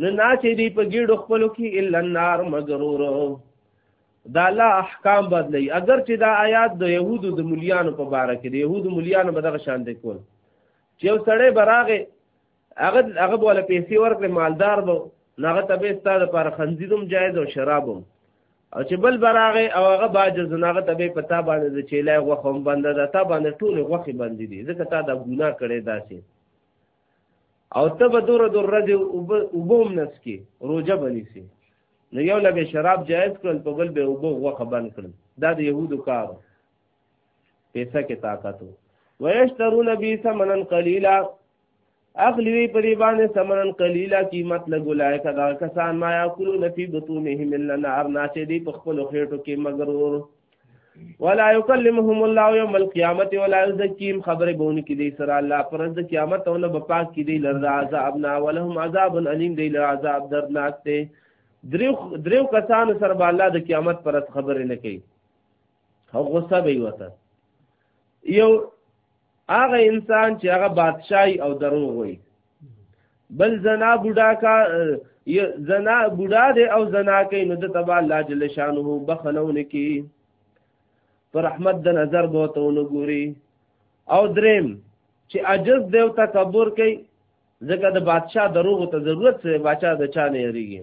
نه ناچې دی په ګیډو خپلو کې الا النار مزرور دا لا احکام بدلی اگر چې دا آیات د يهودو د مليانو په باره کې د يهودو مليانو به دغه شان دی کول چې یو سړی براغه هغه هغه بوله پیسې ورکړي مالدار به هغه ته به ستاسو لپاره خنزیدوم جایز او شرابوم او چې بل براغه او هغه باج زناغه ته به پتا باندې د چیلای غوخم بنده ده تا باندې ټول غوخي باندې دي ځکه تا دا ګناه کړې داسې او ته به دوره د ورځې اوبه هم نس کې روژه به نیسي نو یو لګې شراب جایز کړل په بل به اوبه غوښه بند کړل دا د یهودو کار پیسه کې طاقت و ویشترون بی ثمنا قلیلا اخلی وی پری باندې ثمنا قلیلا قیمت لګولای کدا کسان ما یاکلون فی بطونهم الا نار ناچې دی په خپل خېټو کې مگر ولا يكلمهم الله يوم القيامه ولا يزكيهم خبر بون کې دي سره الله پرز د قیامت او نه بپاک کې دي لرزا عذاب نه ولهم عذاب الیم دي لرزا عذاب دردناک ته دریو دریو کسان سره به الله د قیامت پر خبرې نه کوي او غصه به وته یو هغه انسان چې هغه بادشاہي او دروغ وي بل زنا بوډا کا زنا بوډا دی او زنا کوي نو د تبا الله جل شانه بخنون کی پر رحمت د نظر بوته ونګوري او دریم چې عجز دی او تکبر کوي ځکه د بادشاہ دروغ ته ضرورت سره بادشاہ د چا نه یریږي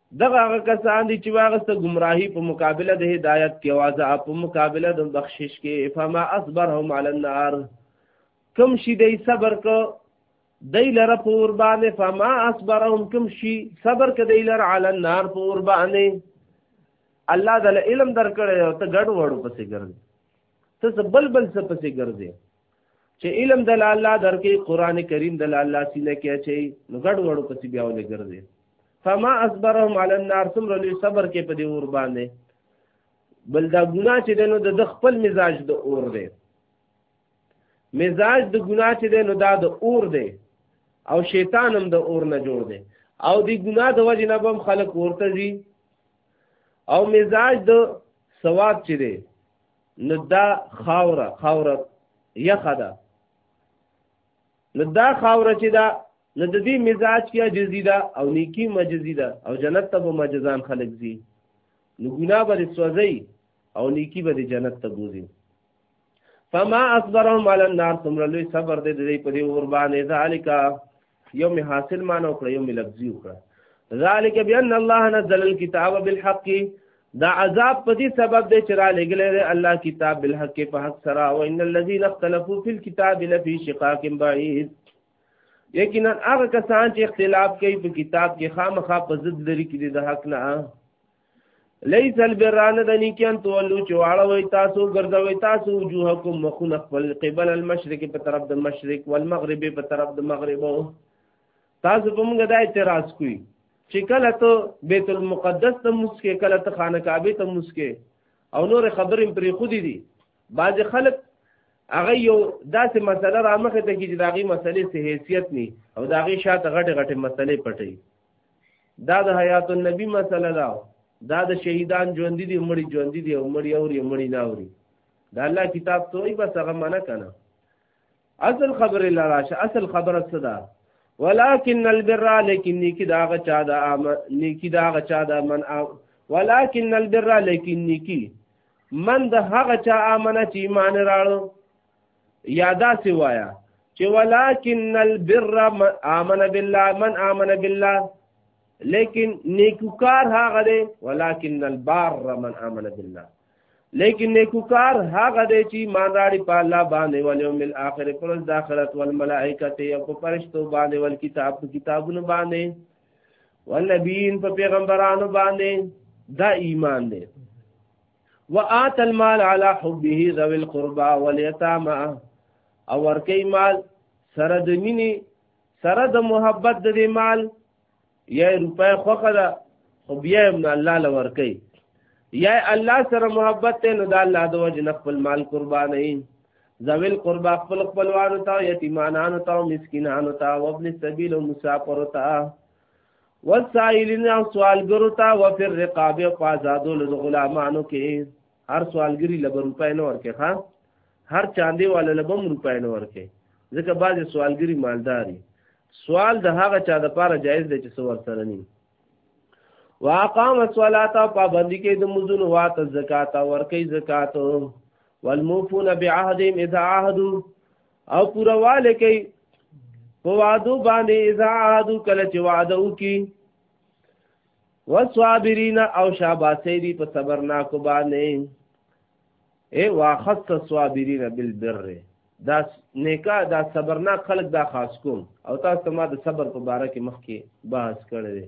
دغه هغه کسان دي چې واغسته گمراهي په مقابله د هدایت کې وازه په مقابله د بخشش کې فما اصبرهم علی النار کم شي دی صبر کو دی لره په ور باندې فما اصبرهم کم شي صبر کو دی لره علی النار په ور باندې الله د علم درکړی او ته ګډ وړو پسې ګرځي ته بل بل څه پسې ګرځې چې علم د الله درکې قران کریم د الله سینه کې چې نو ګډ وړو پسې بیا ولې ګرځې فما اصبرهم علی النار څومره لوی صبر کې په دې اور باندې بل دا ګناه چې دنو د خپل مزاج د اور دی مزاج د ګناه چې دنو دا د اور دی او شیطان هم د اور نه جوړ دی او دی ګناه د وجه نه بم خلق ورته دي او مزاج د ثواب چې دی نو دا خاوره خاوره یخه ده نو دا خاوره چې دا نو د دې مزاج کې عجزي ده او نیکی مجزي ده او جنت ته به مجزان خلق زی نو ګناه به سوځي او نیکی به جنت ته بوزي فما اصبرهم على النار ثم لوی صبر دې دې په دې اور باندې ذالکا یو می حاصل معنی وکړه یو می لفظي وکړه ذالک بان الله نزل الكتاب بالحق دا عذاب په دې سبب دی چې را لګلې دی الله کتاب بالحق په حق سره او ان الذين اختلفوا في الكتاب لفي شقاق بعيد یقینا هغه کسان چې اختلاف کوي په کتاب کې خامخا په ضد لري کې د حق نه لیس البران د نیکیان تولو چې واړوي تاسو ګرځوي تاسو وجوهکم مخونه خپل قبل المشرق په طرف د مشرق والمغرب په طرف د مغرب تاسو په موږ د اعتراض کوي چې کله ته بیت المقدس ته مسکه کله ته خانه کعبه ته مسکه او نور خبرې پرې خودي دي بعض خلک هغه یو داسې مسله را مخه ته کې چې داغي مسلې سه حیثیت ني او داغي شاته غټه غټه مسلې پټي دا د حیات النبی مسله ده دا د شهیدان ژوند دي مړي ژوند دي او مړي اوري مړي نه اوري دا الله کتاب ته وي بس هغه منه کنه اصل خبره لراشه اصل خبره څه ده ولكن البر لكن نیکی دا غچا دا نیکی دا غچا دا من ولكن البر لكن نیکی من د هغه چا امنه چې ایمان راړو یادا سی وایا چې ولکن البر امن بالله من امن بالله لیکن نیکوکار هغه دی ولکن البار من امن بالله لیکن نیکوکار هغه دی چې ایمان راړي په الله باندې ول یوم الاخر پر د اخرت ول ملائکه او په فرشتو باندې ول کتاب په کتابونو باندې ول نبیین په پیغمبرانو باندې دا ایمان دی وآت المال على حبه ذوي القربى واليتامى او ورکی مال سره د مینې سره د محبت د دې مال یا روپۍ خوخه ده خو بیا هم نه الله له ورکی یا الله سره محبت ته نو د الله د وجه نه خپل مال قربانوي ذویل قربا خپل خپلوانو ته یتیمانانو ته مسکینانو ته وابن السبیل او مسافرو ته والسائلین او سوالګرو ته او فر رقاب او آزادو له غلامانو کې هر سوالګری لبر روپای نه ورکه ها هر چاندې والا لبم روپای نه ورکه ځکه بعض سوالګری مالداري سوال د هغه چا د پاره جایز دی چې سوال سره ني واقام الصلاه پابندي کې د مزون وات زکات ورکې زکات والموفون بعهدهم اذا عهدوا او پورواله کوي په وعدو باندې اذا عادو کله چې وعده وکي وصابرین او شاباسې دي په صبر ناکو باندې اے واخص صابرین بالبر دا نیکا دا صبرناک خلق دا خاص کوم او تاسو ما د صبر په باره کې مخکې بحث کړی دی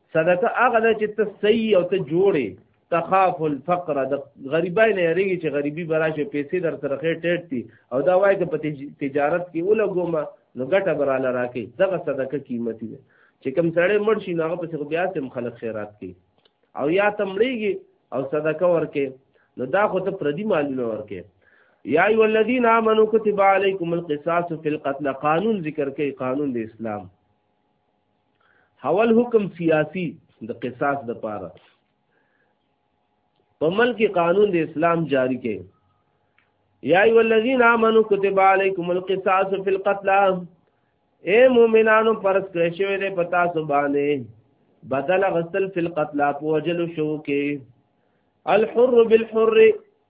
صدقه هغه ده چې ته صحیح او ته جوړې تخاف الفقر د غریبای نه یریږي چې غریبي براشه پیسې در سره خې ټیټ دي او دا وایي چې په تجارت کې ولګوم نو ګټه براله راکې دغه صدقه قیمتي ده چې کم سړی مړ شي نو هغه پسې خو بیا سم خلک خیرات کوي او یا تمړیږي او صدقه ورکې نو دا خو ته پردي مالونه ورکې یا ایو الذین آمنو کتب علیکم القصاص فی القتل قانون ذکر کوي قانون د اسلام حول حکم سیاسی د قصاص د پاره په ملک قانون د اسلام جاری کړي یا ای الذین آمنو کتب علیکم القصاص فی القتل اے مومنانو پرس کړی شوی دی پتا سو باندې بدل غسل فی القتل په وجل شو کې الحر بالحر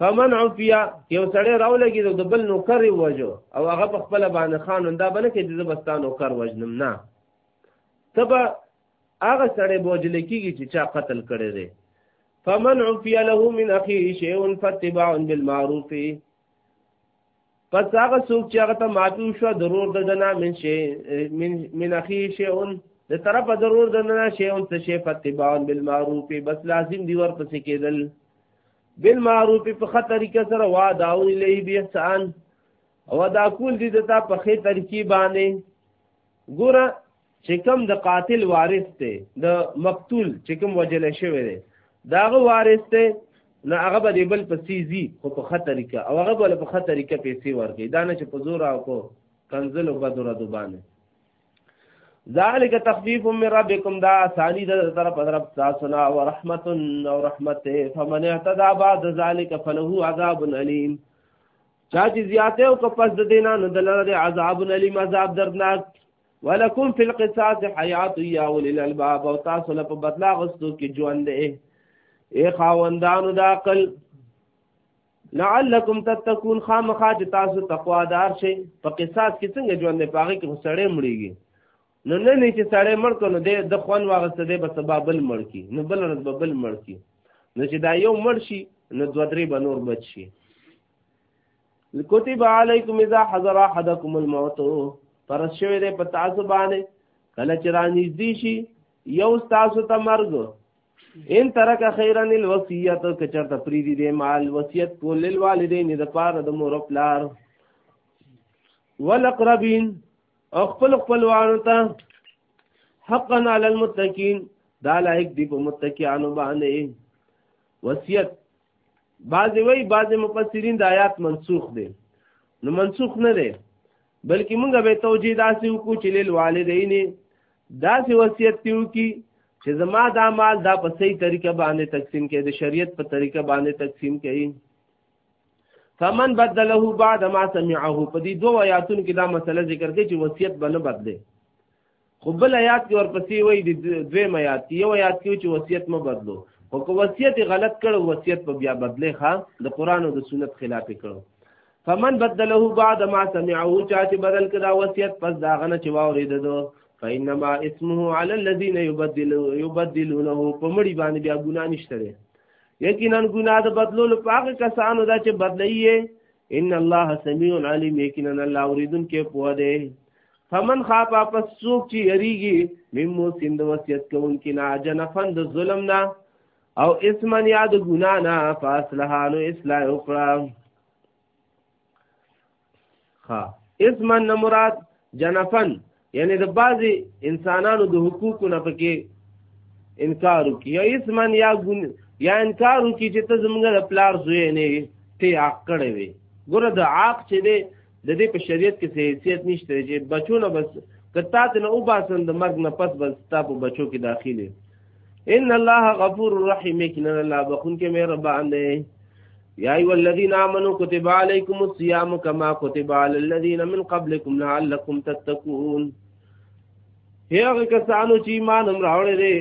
فمن عفیا یو سړی راولګي د بل نوکر وجو او هغه په خپل باندې خان دا بنه کې د زبستان نوکر وجنم نه تبا هغه سړی بوجل کیږي چې چا قتل کړي دي فمن عفیا له من اخیه شیء فتباع بالمعروف پس هغه څوک چې هغه ته معطوف شو ضرور د دنا من شي من من اخي شيون د طرف ضرور د دنا شيون څه شي فتبان بالمعروف بس لازم دی ور پسې کېدل بالمعروف په خه طریقه سره وا داو الیه به احسان او دا کول دي د تا په خه طریقې باندې ګوره چې کوم د قاتل وارث دی د مقتول چې کوم وجل شوی دی داغه وارث دی نو هغه به دی بل په سیزي خو په خه طریقه او هغه بل په خه طریقه پیسې ورکړي دا نه چې په زور او کو کنزل او بدر دوبانه ذالک تخفیف من ربکم دا ثانی د طرف طرف تاسو نه او رحمت او رحمت فمن اعتدى بعد ذلك فله عذاب الیم چا چې زیاته او کپس د دینه نو دلته عذاب الیم عذاب دردناک ولکم فی القصاص حیات یا اولی الالباب او تاسو له په بدلا غستو کې ژوند دی اے خاوندانو د عقل لعلکم تتقون خامخا چې تاسو تقوا دار شئ په قصاص کې څنګه ژوند دی پاږي کې سړی مړیږي نو نه نه چې سړی مړ کړو دی د خوان واغسته دی بس بابل مړ کی نو بل ورځ بابل مړ کی نو چې دا یو مړ شي نو دوه درې به نور بچ شي کتب علیکم اذا حضر احدکم الموت فرض شوی دی په تاسو باندې کله چې را نږدې شي یو تاسو ته مرګ ان ترک خیرا الوصیت کچرته پریدي دی مال وصیت کول للوالدین د پاره د مور او پلار ولقربین او خپل خپلوانو ته حقا علی المتقین دا لایق دی په متقینانو باندې وصیت بعضې وایي بعضې مفسرین د آیات منسوخ دی نو منسوخ نه دی بلکې موږ به توجیه داسې وکړو چې لیل والدین داسې وصیت کیو کی چې زما دا مال دا په صحیح طریقه باندې تقسیم کړي د شریعت په طریقه باندې تقسیم کړي فمن بدله بعد ما سمعه په دې دوه آیاتونو کې دا مسله ذکر کړي چې وصیت به نه بدله خو بل آیات کې ورپسې وایي د دویم آیات کې یو آیات کې چې وصیت مو بدلو خو که وصیت غلط کړو وصیت په بیا بدلې ښا د قران او د سنت خلاف کړو فمن بدله بعد ما سمعه چا چې بدل کړه وصیت پس دا غنه چې واورید دو فینما اسمه علی الذین یبدلون یبدلونه په مړی باندې بیا ګنا نشته دی یقینا ګنا د بدلولو پاک کسانو دا چې بدلایي ان الله سمیع علیم یقینا الله اوریدون کې پوه دی فمن خاف پس څوک چې یریږي ممو سند وصیت کوونکی نه جنفن د ظلم نه او اسمن یاد ګنا نه فاصلحانو اصلاح وکړه ها اسمن نه مراد جنفن یعنی د بعضی انسانانو د حقوقو نه پکې انکار وکي یا اسمن یا ګن یا انکار وکي چې ته زمونږ د پلار زوی نه ته عاق کړې وي ګوره د عاق چې دی د دې په شریعت کې حیثیت نشته چې بچو نه بس کتا ته نه وباسن د مرګ نه پس بس تا په بچو کې داخلي ان الله غفور رحیم کنا الله بخون کې مهربان دی یا ایو الذین آمنو کتب علیکم الصیام کما کتب علی الذین من قبلکم لعلکم تتقون هغه کسانو چې ایمان هم راوړی دی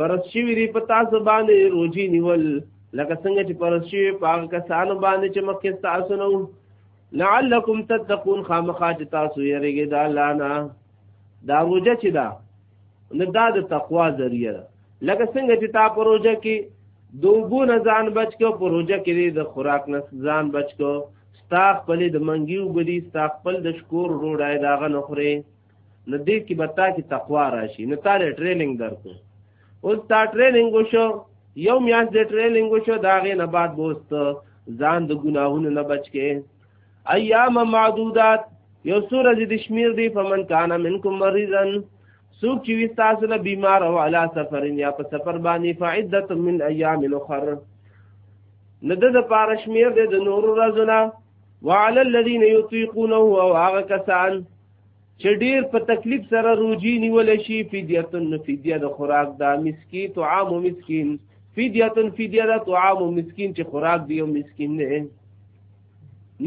پرس شوی دی په تاسو باندې روزي نیول لکه څنګه چې پرس شوی په هغه کسانو باندې چې مخکې تاسو نو لعلکم تتقون خامخا چې تاسو یریږئ د الله نه دا روزه چې ده نو دا د تقوا ذریعه ده لکه څنګه چې تا په روزه کې د اوبو نه ځان بچ کو په روژه کې دی د خوراک نه ځان بچ کو ستا خپلې د منګي اوبه دي ستا خپل د شکور روډی د هغه نه خورې نو دې کې به تا کې تقوا راشي نو تا له ټریننګ درکو اوس تا ټریننګ وشو یو میاشت د ټریننګ وشو دا غې نه بعد بوست ځان د ګناهونو نه بچ کې ایام معدودات یو سور از د شمیر دی فمن کان منکم مریضا سوک چې وستاسو له بیمار او علا سفر یا په سفر باندې فعدت من ایام الاخر نو د د پاره شمیر دی د نورو ورځو نه وعلى الذين يطيقونه او هغه کسان چې ډیر په تکلیف سره روجی نیول شي فدیتن فدیه د خوراک دا مسکی طعام مسکین فدیتن فدیه د طعام مسکین چې خوراک دی او مسکین نه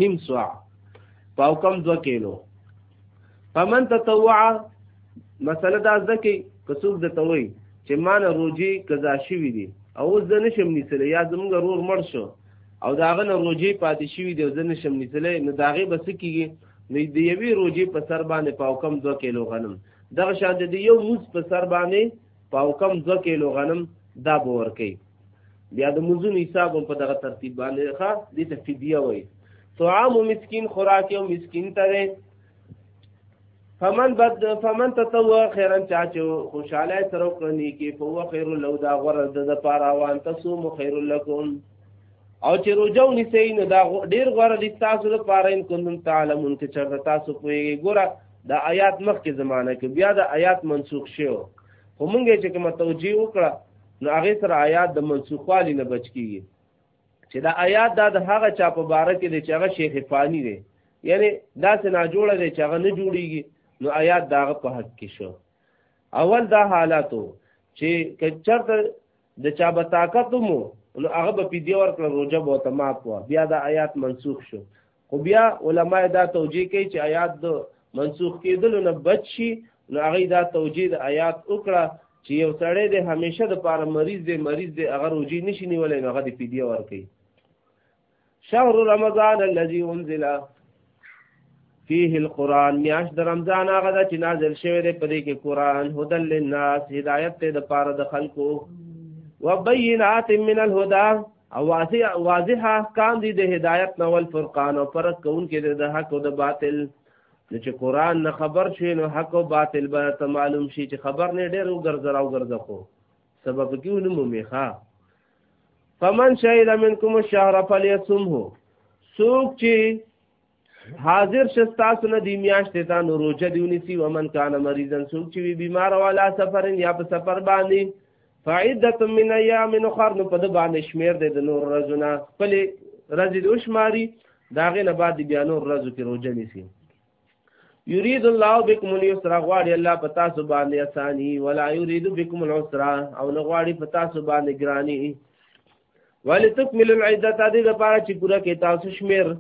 نیم سوا پاو کم دو کیلو فمن تطوع مسله دا ځکه کڅوب د توي چې مان روجی قضا شوی دی او زه نشم نیسل یا زمونږ رور مړ شو او داغه نه روجی پاتې شوی دی زه نشم نیسل نو داغه بس کیږي نو د یوې روجې په سر باندې په کم 2 کیلو غنم دغه شان د یو موز په سر باندې په کم 2 کیلو غنم دا به ورکي بیا د موزونو حساب په دغه ترتیب باندې ښه دې ته فدیه وایي طعام مسکین خوراک یو مسکین ته دی فمن بد فمن تطوع خیرا چاچو خوشاله سره کړنی کې فهو خیر لو دا غره د لپاره وان تاسو مو خیر لکم او چې روزه ونیسئ نو دا ډېر غوره دي تاسو لپاره ان کنتم تعلمون که چېرته تاسو پوهېږئ ګوره دا آیات مخکې زمانه کې بیا دا آیات منسوخ شو خو مونږ یې چې کومه توجیه وکړه نو هغې سره آیات د منسوخوالي نه بچ کېږي چې دا آیات دا د هغه چا په باره کې دی چې هغه شیخ فانی دی یعنی داسې ناجوړه دی چې هغه نه جوړیږي نو آیات د هغه په حق کې شو اول دا حالاتو چې که چېرته د چا به طاقت مو نو هغه به پیدې ورکړه روجه به ته معاف وه بیا دا آیات منسوخ شو خو بیا علما دا توجیه کوي چې آیات د منسوخ کېدلو نه بچ شي نو هغه دا توجیه د آیات وکړه چې یو سړی د همیشه د پاره مریض دی مریض دی هغه روجي نشي نیولای هغه د پیدې ورکړي شهر رمضان الذي انزل فيه القران میاش د رمضان هغه د چې نازل شوی دی په دې کې قران هدل للناس هدایت ته د پاره د خلکو وبينات من الهدى او واضح واضح احکام دي د هدایت نو الفرقان او فرق کون کې د حق او د باطل نو چې قران نه خبر شي نو حق او باطل به ته معلوم شي چې خبر نه ډېر وګرځراو ګرځکو سبب کیو نو مې ښا فمن شهد منکم الشهر فليصمه سوق چې حاضر شستا سن دی میاشتې تا نو روزه دیونی سی ومن کان مریضن سوق چې بیمار والا سفرن یا په سفر باندې فعدت من ایام اخر نو په د باندې شمیر د نور رزونه خپل رزید او شماری داغه نه بعد بیا نور رزو کې روزه نیسی یرید الله بكم اليسر غواړي الله پتا سو باندې اساني ولا یرید بكم العسر او نه غواړي پتا سو باندې ګرانی ولتکمل العده دې لپاره چې پورا کې تاسو شمیر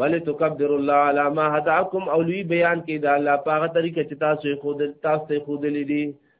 ولتکبر الله على ما هداكم او لوی بیان کې دا الله پاغه طریقه چې تاسو خود تاسو خود لیدي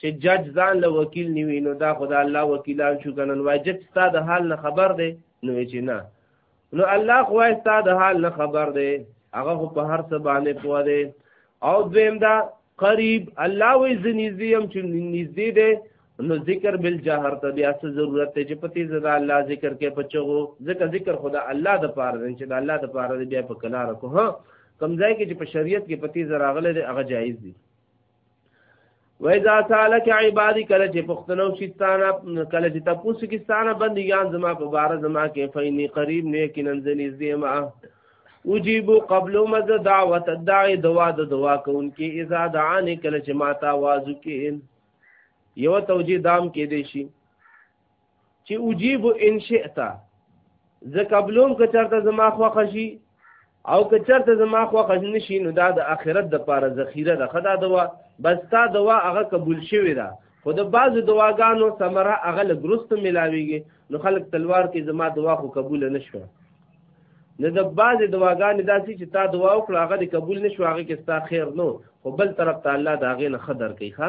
چې جج ځان له وکیل نیوي نو دا خدا الله وکیلان شو کنن وای جج ستا د حال نه خبر دی نو چې نه نو الله خو ستا د حال نه خبر دی هغه خو په هر څه باندې پوه دی او دویم دا قریب الله وې زنیزي هم چې نږدې دی نو ذکر بل جهر ته بیا څه ضرورت دی چې پتی زدا الله ذکر کې پچغو ذکر ذکر خدا الله د پاره دی چې د الله د پاره دی بیا په کلار کو ها کمزای کې چې په شریعت کې پتی زراغله دی هغه جایز دی و اذا سالک عبادی کله چې پښتنو شستانه کله چې تاسو کې ستانه بنديان زما په بار زما کې فینی قریب نه کې ننځنی زما اجیب قبل مز دعوت الداعی دوا د دوا کون کې اذا دعانی کله چې ماتا आवाज کې یو توجی دام کې دی شي چې اجیب ان شئت زه قبلوم که چرته زما خوښه شي او که چرته زما خوښه نشي نو دا د آخرت د پاره ذخیره ده خدا دوا بس تا دوا هغه قبول شوی ده خو د بعضو دواګانو ثمره هغه له ګرستو ملاویږي نو خلک تلوار کې زما دوا خو قبول نه شوه نو د بعضې دواګانې داسې چې تا دوا وکړه هغه د قبول نه شو هغه کې ستا خیر نو خو بل طرف ته الله د هغې نه ښه درکوي ښه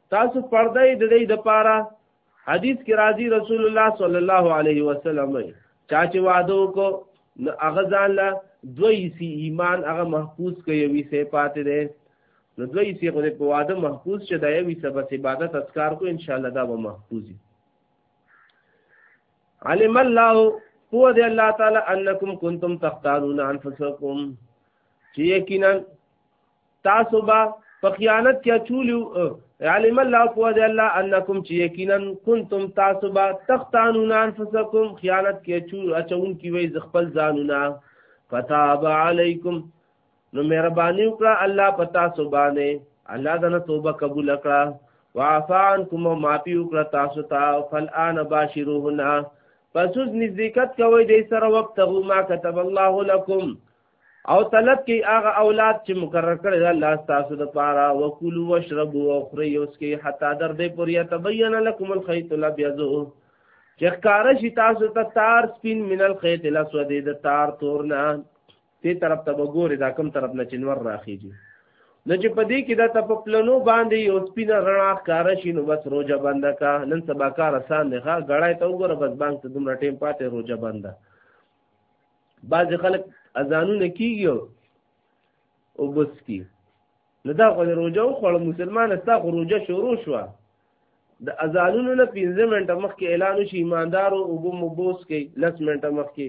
تاسو پرده د دې د پاره حدیث کې راځي رسول الله صلی الله علیه وسلم چا چې وعده وکړو نو هغه ځان له دوی سی ایمان هغه محفوظ کوي وی سه پاتې ده نو دوی سی خو په وعده محفوظ شه دی وی سه بس عبادت اسکار کو ان شاء الله دا به محفوظ علم الله هو دی الله تعالی انکم کنتم تختارون انفسکم چې یقینا تاسو به په خیانت کې اچولیو علم الله پوه دی الله انکم چې یقینا کنتم تاسو به تختانون انفسکم خیانت کې اچو اچون کی وای ز خپل ځانونه فتاب علیکم نو مهرباني وکړه الله پتا سو باندې الله دنه توبه قبول کړه وعفان کوم معافي وکړه تاسو ته فالان باشروهنا پس اوس نزدېکت کوي د سره وخت غو ما كتب الله لكم او طلب کې هغه اولاد چې مقرر کړی دا الله تاسو د پاره وکولو واشربو او خوري اوس کې حتا در دې پوریا تبین لكم الخيط الابيض چې ښکار شي تاسو ته تار سپین من الخيط الاسود د تار تور نه دې طرف ته وګوري دا کوم طرف نه چنور راخیږي نو چې پدې کې دا ته په پلنو باندې یو سپین رڼا ښکار شي نو بس روزه بنده کا نن سبا کار آسان دی ښا غړای ته وګوره بس بانک ته دومره ټیم پاتې روزه بنده بعضې خلک اذانونه کېږي او بس کی نو دا خو د روژه وخوړه مسلمانه ستا خو روژه شروع شوه د اذانونو نه پنځه منټه مخکې اعلان وشي ایماندارو اوبه مو بوس کوي لس منټه مخکې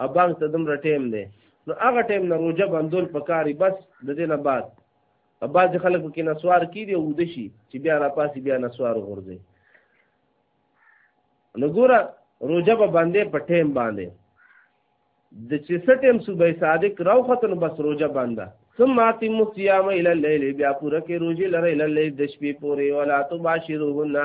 او بانک ته دومره ټایم دی نو هغه ټایم نه روژه بندول پکاري بس د دې نه بعد بعضې خلک پکې نسوار کېږي او اوده شي چې بیا راپاسي بیا نسوار غورځي نو ګوره روجه به باندې په ټیم باندې د چې سټیم صبح صادق راو ختن بس روجه باندې ثم اتم الصيام الى الليل بیا پوره کې روزي لره الى الليل د شپې پورې ولا تباشرون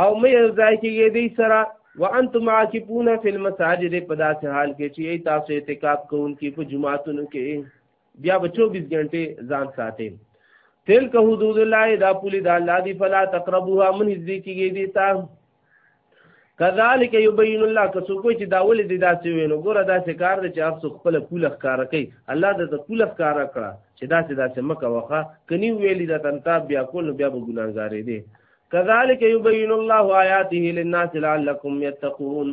او مې ځای کې دې سره وانتم عاکفون فی المساجد په داسې حال کې چې تاسو اعتکاف کوونکي په جمعاتونو کې بیا به 24 غنټه ځان ساتي تل که حدود الله دا پولی دا الله دی فلا تقربوها من نږدې کیږي دي تا کذالک یبین الله که څوک چې دا ولې دی داسې وینو ګوره داسې کار دی چې هر څوک خپل پوله ښکارا کوي الله د ته پوله ښکارا کړه چې داسې داسې مکه وخه کني ویلی دا تنتا بیا کول بیا به ګناګارې دي کذالک یبین الله آیاته للناس لعلکم یتقون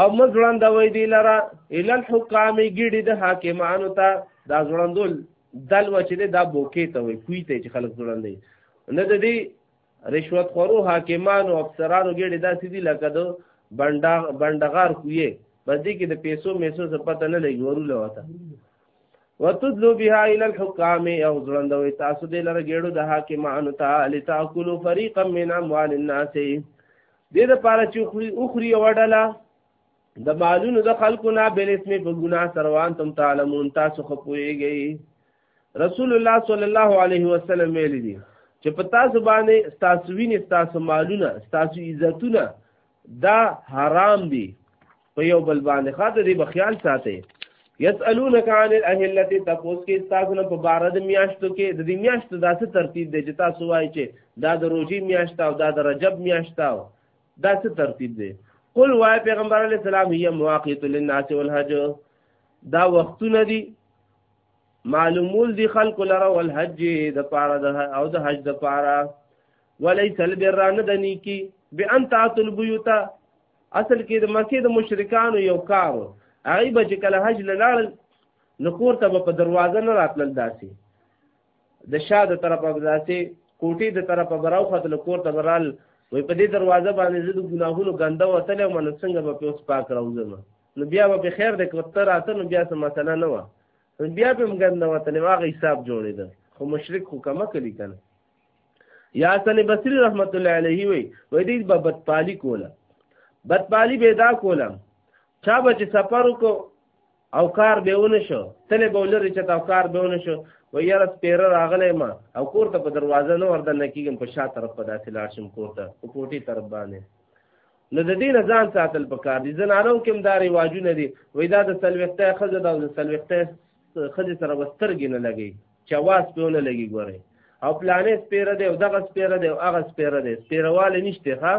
او مزړندوي دی لره ال الحکام ګړي د حاکمانو ته دا زړندول دل و چې دا بوکې ته وي کوی ته چې خلک زړندې نه د دې رشوت خورو حاکمانو افسرانو ګړي دا سیدی لکه د بندا بندغار کوی بس دې کې د پیسو میسو څه پته نه لګي ورول وته وتدلو بها الى الحكام او زړندوي تاسو دې لره ګړو د حاکمانو ته لتاكلوا فريقا من اموال الناس دې د پاره چې خوري او خوري وډله د مالونو د خلکو نه بل اسمه په ګناه سروان تم تعلمون تاسو خپويږئ رسول الله صلی الله علیه وسلم ویل دي چې په تاسو باندې تاسو ویني تاسو مالونه تاسو عزتونه دا حرام دي په یو بل باندې خاطر دې بخیال ساتي یسالونک عن الاهله تاسو کې تاسو نه په بار د میاشتو کې د دې میاشتو داسې ترتیب دی چې تاسو وایي چې دا د روزي میاشت او دا د رجب میاشت او داسې ترتیب دی قل وای پیغمبر علی السلام هي مواقیت للناس والحج دا وختونه دي معلومول دي خلق لره والحج د پاره د او د حج د پاره وليس البران دني کی بان تاتل بيوتا اصل کې د مکې د مشرکانو یو کار هغه به چې کله حج لاړ نو کور ته په دروازه نه راتلل داسي د شاه د طرفه داسي کوټي د طرفه براو خپل کور ته برال وې په دې دروازه باندې زه د ګناهونو ګنده وتل او من څنګه به په اوس پاک راوځم نو بیا به خیر د کوتر راته نو بیا څه مسله نه و بیا به مګنده وتل واغې حساب جوړېده خو مشرک خو کما کلی کنه یا حسن بصری رحمت الله علیه وی وای دې به بدپالی کوله بدپالی به دا کوله چا به چې سفر وکړو او کار به ونه شو تل به ولري چې تا کار به ونه شو و یاره سپیره راغلی ما او کور ته په دروازه نه ورده نه کېږم په شا طرف په داسې لاړ شم کور ته په کوټې طرف باندې نو د دې نه ځان ساتل پکار دي زنانو کې هم دا رواجونه دي وای دا د سلوختۍ ښځه ده او د سلوختۍ خځې سره به سترګې نه لګي چې اواز پې ونه لګي ګورئ او پلانې سپېره دی او دغه سپېره دی او هغه سپېره دی سپېرهوالی نشته ښه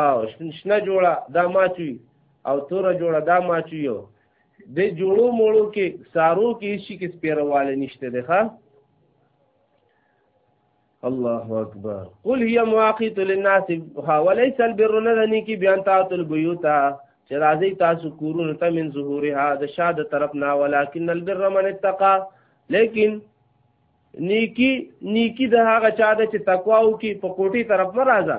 او شنه جوړه دا ماچوي او توره جوړه دا ماچوي او د جوړو موړو کې سارو کې شي کې سپېرهوالی نشته دی ښه الله اکبر قل هي مواقيت للناس وليس البر ندني کی بیان تات البيوت چې راځي تاسو کورونه ته من ظهورها د شاده طرف نه ولكن البر من اتقى لیکن نیکی نیکی د هغه چا ده چې تقوا وکي په کوټي طرف مرزه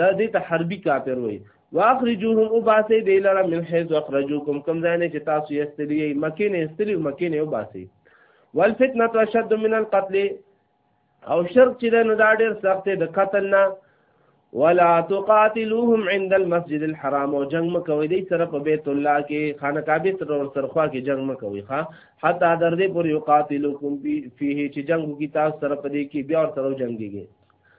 دا دې ته حربي کافر وایي واخرجوهم وباسي دی لره من حيث اخرجوكم کوم ځای نه چې تاسو یې استلی مکه نه استلی مکه نه وباسي والفتنه اشد من القتل او شرک چې دا نه دا ډېر سخت دی د قتل نه ولا تقاتلوهم عند المسجد الحرام او جنگ مکوي دی سره په بیت الله کې خانه کعبه تر ور سرخوا کې جنگ مکوي ها حتا در دې پر یقاتلوکم فيه چې جنگ کی تاسو سره په دې کې بیا ور سره جنگيږي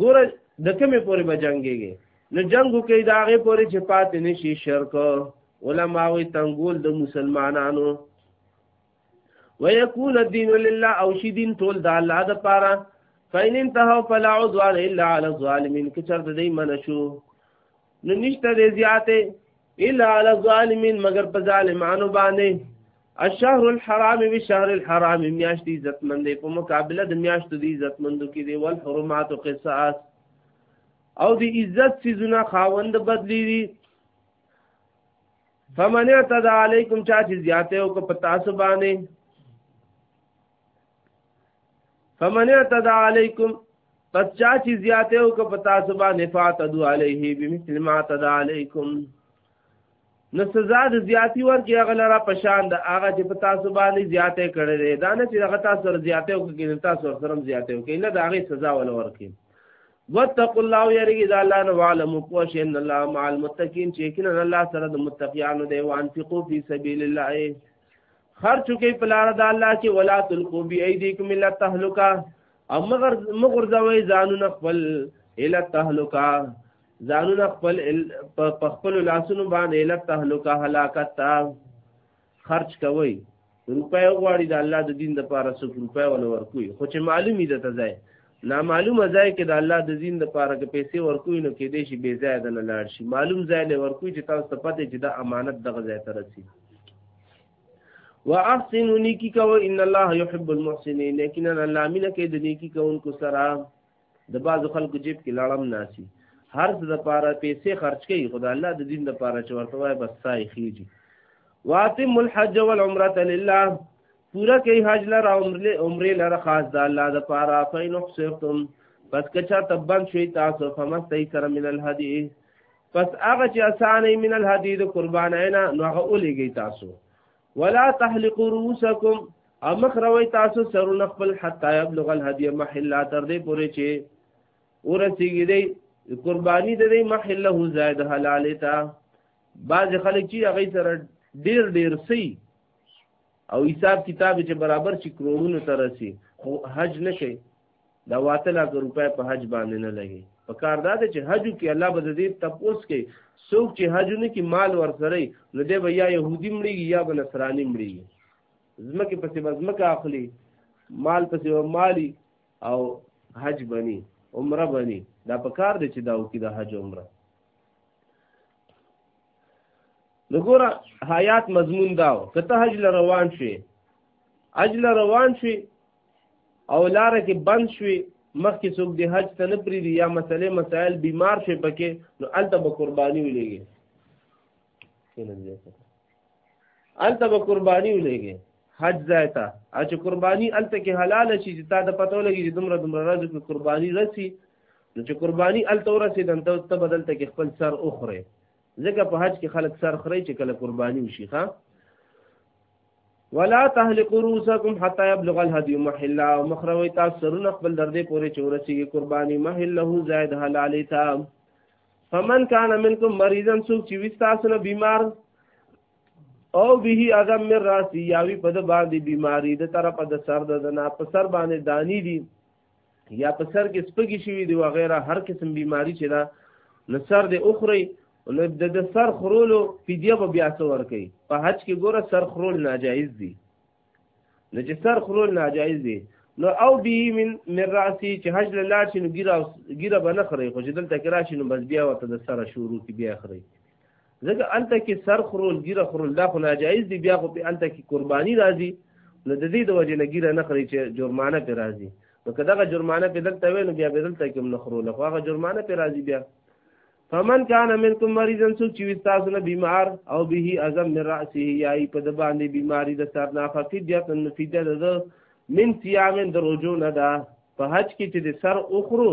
ګوره د کومې پورې به جنګېږي نو جنګ وکړي د هغې پورې چې پاتې نه شي شرک علماوی تنګول د مسلمانانو ويكون الدين لله او شي دین ټول د الله د پاره فین انتهوا فلا عدوان الا على الظالمين کچر د دې منشو نو نشته دی زیاته الا على الظالمين مگر په ظالمانو باندې الشهر الحرام بشهر الحرام میاشت عزت مند په مقابله د میاشت د عزت مندو کې دی ول حرمات قصاص او د عزت سيزونه خاوند بدلی دي فمن اعتدى عليكم چا چې زیاته او کو پتا سو باندې فمن اعتدى عليكم پس چا چې زیاته او که پتا سبا نفات دو عليه بمثل ما اعتدى عليكم نو سزا د زیاتی ورکی هغه لره پشان د هغه چې پتا سبا نه زیاته کړي دي دا نه چې هغه تاسو سره زیاته او کې تاسو سره زیاته او کې نه دا هغه سزا ول ورکی واتقوا الله يرجي ذا الله وعلم قوش ان الله مع المتقين چې کله الله سره د متقینو دی وانفقوا في سبيل الله خرچ کوي په لار د الله کې ولا تلقو بی ایدیکم الا تهلکا او مگر مگر زوی ځانونه خپل الا تهلکا ځانونه خپل په خپل لاسونو باندې الا تهلکا هلاکت تا خرچ کوي روپې غواړي د الله د دین لپاره څو روپې ول ورکوي خو چې معلومي ده ته ځای نامعلومه ځای کې د الله د دین لپاره کې پیسې ورکوي نو کې دې شي بې ځای د نه لاړ شي معلوم ځای له ورکوي چې تاسو ته پته چې دا امانت دغه ځای ته رسي واحسن نیکی کو ان الله يحب المحسنين لیکن الله مینه کې د نیکی کوونکو سره د بعض خلکو جیب کې لاړم ناسي هر څه د پاره پیسې خرج کوي خدای الله د دین لپاره چې ورته وای بس سای خيږي واتم الحج والعمره لله پورا کوي حج لره عمره لره خاص د الله د پاره فین حسرتم پس کچا تبن شوي تاسو فمستي سره من الهدی پس هغه چې اسانه من الهدی د قربانای نه نو هغه ولېږي تاسو ولا تحلقوا رؤوسکم امخ روي تاسو سرونه خپل حتا يبلغ الهدی محل تر دې پورې چې ورسیږي دی قربانی د دې محله زائد حلالتا بعض خلک چې هغه سره ډیر ډیر سي او حساب کتاب چې برابر چې کرونونو ته رسی خو حج نه کوي دا واته لا روپۍ په حج باندې نه لګي په کار دا چې حج کې الله به دې تپوس کوي څوک چې حج نه کې مال ورسره نو دې به یا يهودي مړي یا به نصراني مړي زمکه پسې زمکه اخلي مال پسې مالی او حج بني عمره بني دا په کار دی چې دا وکي د حج عمره نو ګوره حیات مضمون دا و که ته حج له روان شوې حج له روان شوې او لاره کې بند شوې مخکې څوک د حج ته نه پریږدي یا مسلې مسایل بیمار شي پکې نو هلته به قرباني ولېږي هلته به قرباني ولېږي حج ځای ته چې قرباني هلته کې حلاله شي چې تا د پته ولګي چې دومره دومره ورځو کې قرباني رسي نو چې قرباني هلته ورسېدن ته به دلته کې خپل سر وخورې ځکه په حج کې خلک سر خوري چې کله قرباني وشي ښا ولا تهلقوا رؤسکم حتا يبلغ الهدي محلا او مخروي تاسو سرونه خپل دردې پورې چورسيږي قرباني محله زائد حلال تا فمن كان منكم مريضا سوق چې وستاسو نه بیمار او به اعظم من راسي یاوی په د باندې بیماری د طرفه د سر د نه په سر باندې دانی دي یا په سر کې سپګي شوي دی وغیره هر قسم بیماری چې دا نو سر دې اخري نو د سر خرولو فدیه به بیا څه ورکي په حج کې ګوره سر خرول ناجایز دي نو چې سر خرول ناجایز دي نو او به من من راسي چې حج له لاړ شي نو ګیره ګیره به نه خري خو چې دلته کې راشي نو بس بیا ورته د سره شروع کې بیا خري ځکه انته کې سر خرول ګیره خرول دا خو ناجایز دی بیا خو په انته کې قرباني راځي نو د دې د وجې نه ګیره نه خري چې جرمانه پې راځي نو که دغه جرمانه پې دلته وې نو بیا به دلته کې هم نه خرول خو هغه جرمانه پې راځي بیا فمن کان منکم مریضا سو چې تاسو نه بیمار او به اعظم من راسه یای په د باندې بیماری د سر نه فقید یا تن فیده د من صيام د رجو نه ده په حج کې چې د سر اخرو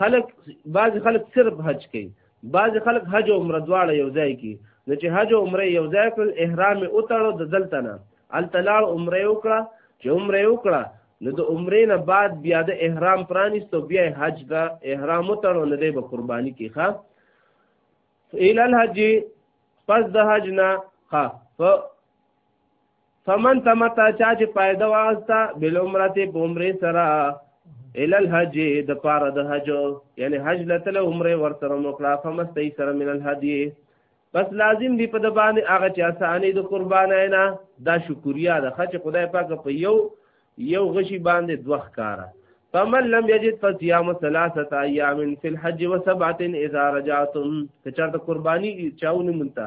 خلک بعض خلک صرف حج کوي بعض خلک حج او عمره دواړه یو ځای کوي نو چې حج او عمره یو ځای کړ احرام او تړو د دلته نه التلال عمره وکړه چې عمره وکړه نو د عمرې نه بعد بیا د احرام پرانیستو بیا حج دا احرام وتړو نه دی به قرباني کې ښه الى الحج پس د حج نه ښه فمن تمتا چا چې فائدہ واسطه بل عمرته په عمره سره ال الحج د پاره د حج یعنی حج لته له عمره ور سره موکړه فمستې سره من الهدی بس لازم دی په د باندې هغه چې اسانې د قربانای نه دا شکریا ده خچ خدای پاک په یو یو غشي باندې دوخ کاره فمن لم یجد فصيام ثلاثه ایام فی الحج وسبعه اذا رجعتم کچارته قربانی چاونه مونته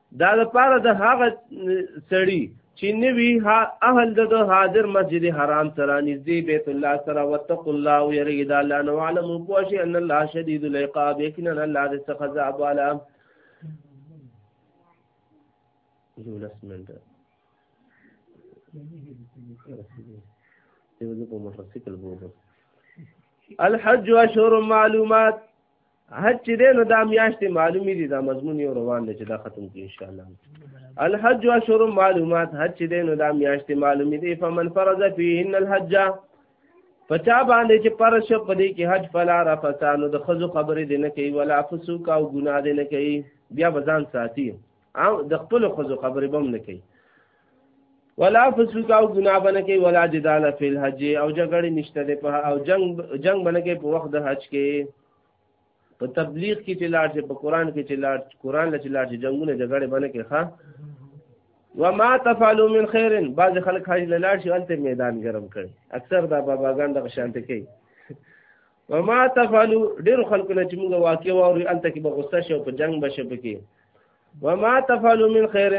دا د پاره د هغه سړی چې نوی اهل د حاضر مسجد حرام سره نږدې بیت الله سره وتق الله او یری دا الله نو علم پوشي ان الله شدید العقاب یقینا الله د څخه عذاب والا یولس منټه الحج اشهر معلومات حج چې دی نو دا میاشتې معلومې دي دا مضمون یو روان دی چې دا ختم کړي ان شاء الله الحج اشهر معلومات حج چې دی نو دا میاشتې معلومې دي فمن فرض فيهن الحج پچا باندې چې پر شپ پدې کې حج فلا رفتانو د خزو خبرې دې نه کوي ولا فسوق او ګناه دې نه کوي بیا بزان ساتي او د خپل خزو خبرې بم نه کوي ولا فسوق او ګناه بنه کوي ولا جدال فی الحج او جګړې نشته دې په او جنگ جنگ بنه کوي په وخت د حج کې په تبلیغ کې چې لاړ شي په قران کې چې لاړ قران له چې لاړ شي جنگونه جګړه باندې کې ښا وما تفعلوا من خير بعض خلک حاجی لاړ شي الته میدان ګرم کړي اکثر دا باباګان د شانته کوي وما تفعلوا ډیر خلکو نه چې موږ واقع ووري الته کې به غصه شي او په جنگ بشه پکې وما تفعلوا من خير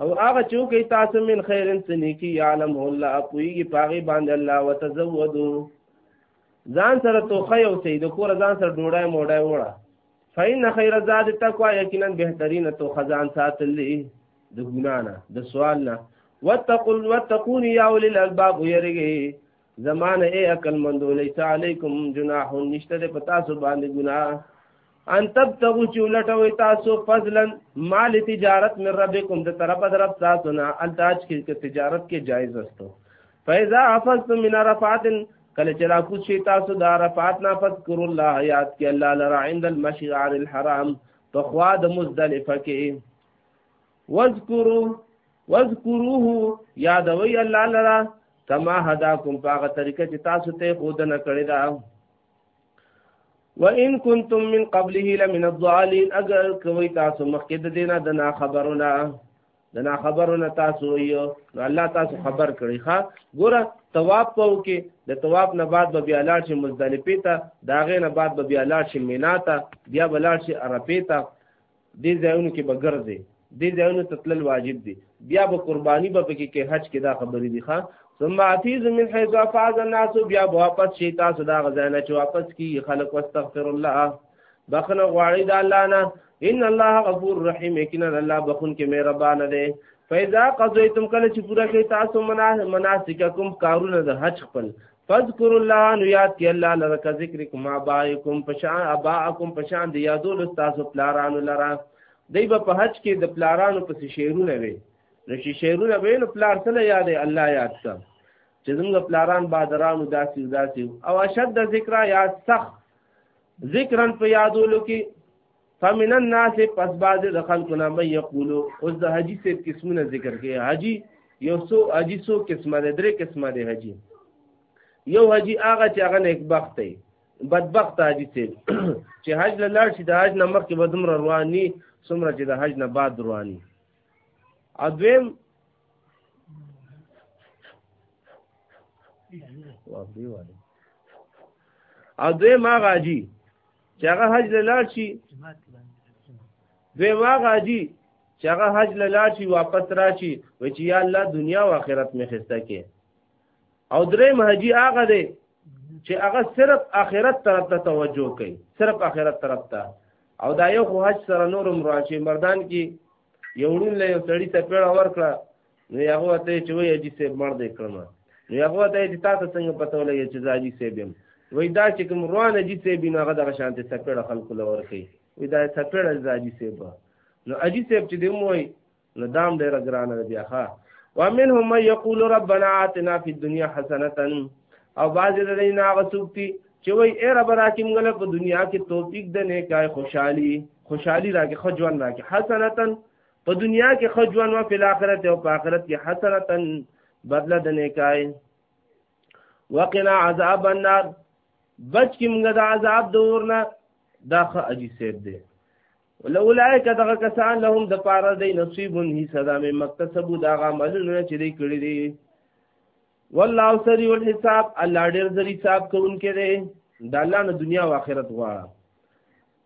او هغه چې کوي تاسو من خير سنيکي عالم الله اپويږي پاغي باندې الله وتزودوا ځان سره توخه یو سي د کور ځان سره ډوډۍ موډای وړه فین خیر زاد تقوا یقینا بهترین تو خزان ساتل دي د ګنا نه د سوال نه وتقل وتقون یا اول الالباب یریږي زمانه ای عقل مندو لیس علیکم جناح نشته د پتا سو باندې ګنا ان تبتغوا چې ولټوي تاسو فضلا مال تجارت من ربکم د طرف در رب تاسو نه التاج کې تجارت کې جایز استو فاذا افضتم من عرفات کله چې را کوز شي تاسو د عرفات نه فذكر الله یاد کې الله لرا عند المشعر الحرام په خوا د مزدلفه کې واذكروا واذكروه یادوي الله لرا کما هداکم په هغه طریقه چې تاسو ته خود نه کړی دا وان کنتم من قبله لمن الضالين اگر کوي تاسو مخکې د دینه د نا خبرونه د نا خبرونه تاسو یو نو الله تاسو خبر کړی ښا ګوره تواب پاو کې د تواب نه بعد به بیا لاړ شي مزدلفه ته دا غې نه بعد به بیا لاړ شي مینا ته بیا به لاړ شي عرفه ته دې ځایونو کې به ګرځې دې ځایونو ته تلل واجب دي بیا به قرباني به پکې کې حج کې دا خبرې دي ښا ثم اتیز من حيث افاز الناس بیا به واپس شي تاسو دا غزانه چې واپس کی خلق واستغفر الله بخنه غواړي د الله نه ان الله غفور رحیم یقینا الله بخون کې مهربان دی فیضا قضیتم کله چې پوره کړئ تاسو مناسککم کارونه د حج خپل فذكر الله ان ياتي الله لك ذكركم ابائكم فشان ابائكم فشان دي یادول استاد پلارانو لرا دی به په حج کې د پلارانو پس شعرونه وي نو چې شعرونه وي نو پلار سره یاد الله یاد کا چې زموږ پلاران بادرانو داسي داسي او اشد ذکر یا سخت ذکرن په یادولو کې فمن الناس پس بعض د خلکو نه مې یقولو اوس د حاجی سید قسمونه ذکر کړي حاجی یو سو حاجی سو قسمه ده درې قسمه ده حاجی یو حاجی هغه چې هغه نیک بخت دی بدبخت حاجی سید چې حج له لاړ شي د حج نه مخکې به دومره رواني څومره چې د حج نه بعد رواني او دویم او دویم هغه حاجی چې هغه حج له لاړ شي دوی واغه حاجي چې هغه حج له لاړ شي واپس راشي وایي چې یا الله دنیا او آخرت مې خسته کې او دریم حاجي هغه دی چې هغه صرف آخرت طرف ته توجه کوي صرف آخرت طرف ته او دا یو خو حج سره نورم راشي مردان کې یو ړون له یو سړي ته پیړه ورکړه نو هغه ته چې وایي چې سیب مړ دی کړم نو هغه ته چې تاسو څنګه پته ولګی چې زاجی سیب یم وای دا چې کوم روان اجي سیب نه هغه دغه شانته سپېړه خلکو لور کوي وای دا سپېړه زاجی سیب نو اجي سیب چې دی موي نو دام ډیره ګرانه دی ښا ومنهم من یقول ربنا آتنا فی الدنیا حسنه او بعض د دین هغه څوک دي چې وای اے رب راکیم غل په دنیا کې توفیق د نیکای خوشحالي خوشحالي راکې خجوان راکې حسنه په دنیا کې خجوان و په آخرت او په آخرت کې حسنتن بدله د نیکای وقنا عذاب النار بچ کی موږ د عذاب د ورنه دا خ اجي سیب دی ولولائک دغه کسان لهم د پاره دی نصیب هی صدا می مکتسب دا عملونه چې دی کړی دی والله سری الحساب الله ډیر زری حساب کوونکې دی د الله نه دنیا او آخرت غواړه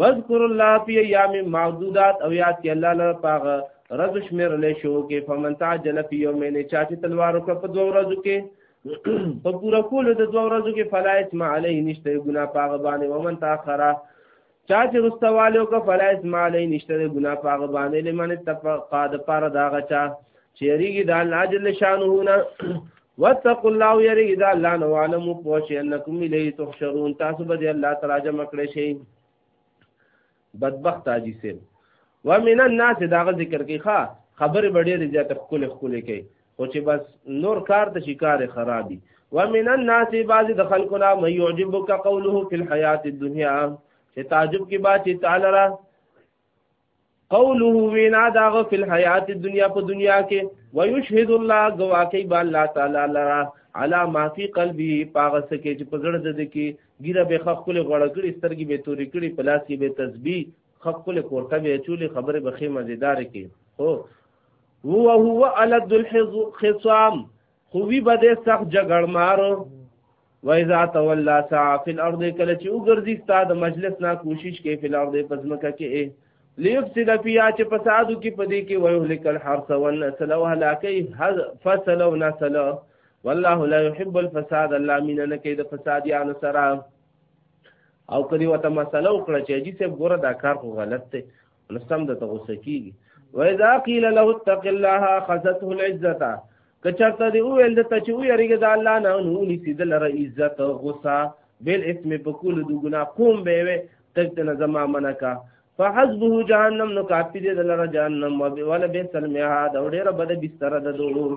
واذکر الله فی ایام معدودات او یاد کی الله لپاره پاغه رز شمیر لې شو کې فمن تعجل فی یومین چا چې تلوار وکړ په دوه ورځو کې په پورا کول د دوه ورځو کې فلا اسم علی نشته ګنا پاغه باندې ومن تاخره چا چې رستواله وکړ فلا اسم علی نشته ګنا پاغه باندې لمن تفقا د پاره داغه چا چې یریږي د الله جل شانه نه واتقوا الله یریږي د الله نو عالم پوښ انکم الیه تحشرون تاسو به د الله تعالی جمع کړئ شي بدبخت اجي سي ومن الناس دا ذکر کوي ښا خبره به ډېرې زیاتې ښکلې ښکلې کوي خو چې بس نور کار ته شي کار یې خراب وي ومن الناس بعضې د خلکو نه من یعجبک قوله فی الحیات الدنیا چې تعجب کې با چې تعالی را قوله وینا داغه فی الحیات الدنیا په دنیا کې ويشهد الله گواکی با الله تعالی لرا علا ما فی قلبه پاغه سکه چې په زړه د کې ګیره به خپل غړ کړي سترګې به تورې کړي پلاس کې به تسبیح خپل کوټه به چولې خبره به خې مزیدار کې هو هو هو الد الخصام خو وی به د سخت جګړ مارو وایذا تولا سا فی الارض کله چې وګرځي ستا د مجلس نه کوشش کوي فی الارض پزمکه کې ليفسد فيها چې فسادو کې پدې کې ويهلك الحرث والنسل وهلاکي فصل او نسل والله لا يحب الفساد الله مين نه کوي د فساد یا نسر او کدی وته مسله وکړه چې جی سه ګوره دا کار خو غلط دی لسم د تغوسه کیږي واذا قيل له اتق الله خذته العزه کچرته دی او ول ته چې ویریږي د الله نه نو نسی د لره عزت غصه بل اسم په کول د ګنا قوم به وي تک نه زما منکا فحسبه جهنم نو کافی دی د لره جهنم ولا به سلمها دا ډیره بده بستر ده دوه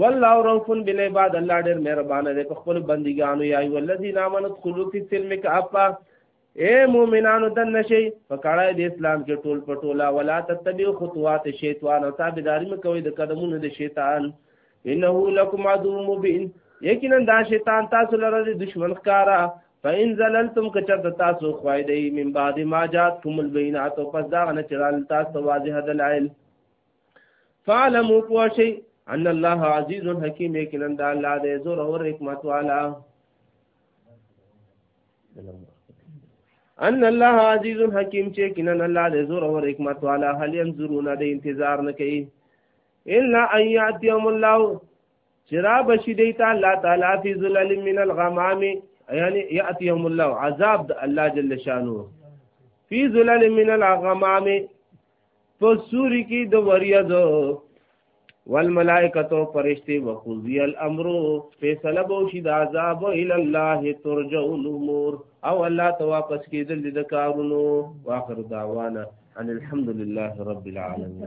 والله رؤف بالعباد الله ډېر مهربان دی په خپل بندګانو یا ایو الذین آمنوا ادخلوا فی السلم کافا اے مومنانو دن نشي فکړای د اسلام کې ټول پټولا ولا تتبعوا خطوات الشیطان او تابعداري مکوئ د قدمونو د شیطان انه لکم عدو مبین یقینا دا شیطان تاسو لره د دشمن ښکارا فإن زللتم کچرت تاسو خوایدې من بعد ما جاتکم البینات پس دا نه چرال تاسو واضح دلایل فعلموا پوشي ان الله عزيز حكيم لیکن دا الله دې زور او حکمت والا ان الله عزيز حكيم چې کینن الله دې زور او حکمت والا هل ينظرون دې انتظار نه کوي الا ان ياتيهم الله چرا بشي دې ته الله تعالی في ظلال من الغمام يعني ياتيهم الله عذاب الله جل شانه في ظلال من الغمام په سوري کې د وریاد والملائکه تو فرشتي وقضي الامر فیصله بو شي د عذاب الى الله ترجع الامور او الله ته واپس کیدل د کارونو واخر دعوانا ان الحمد لله رب العالمين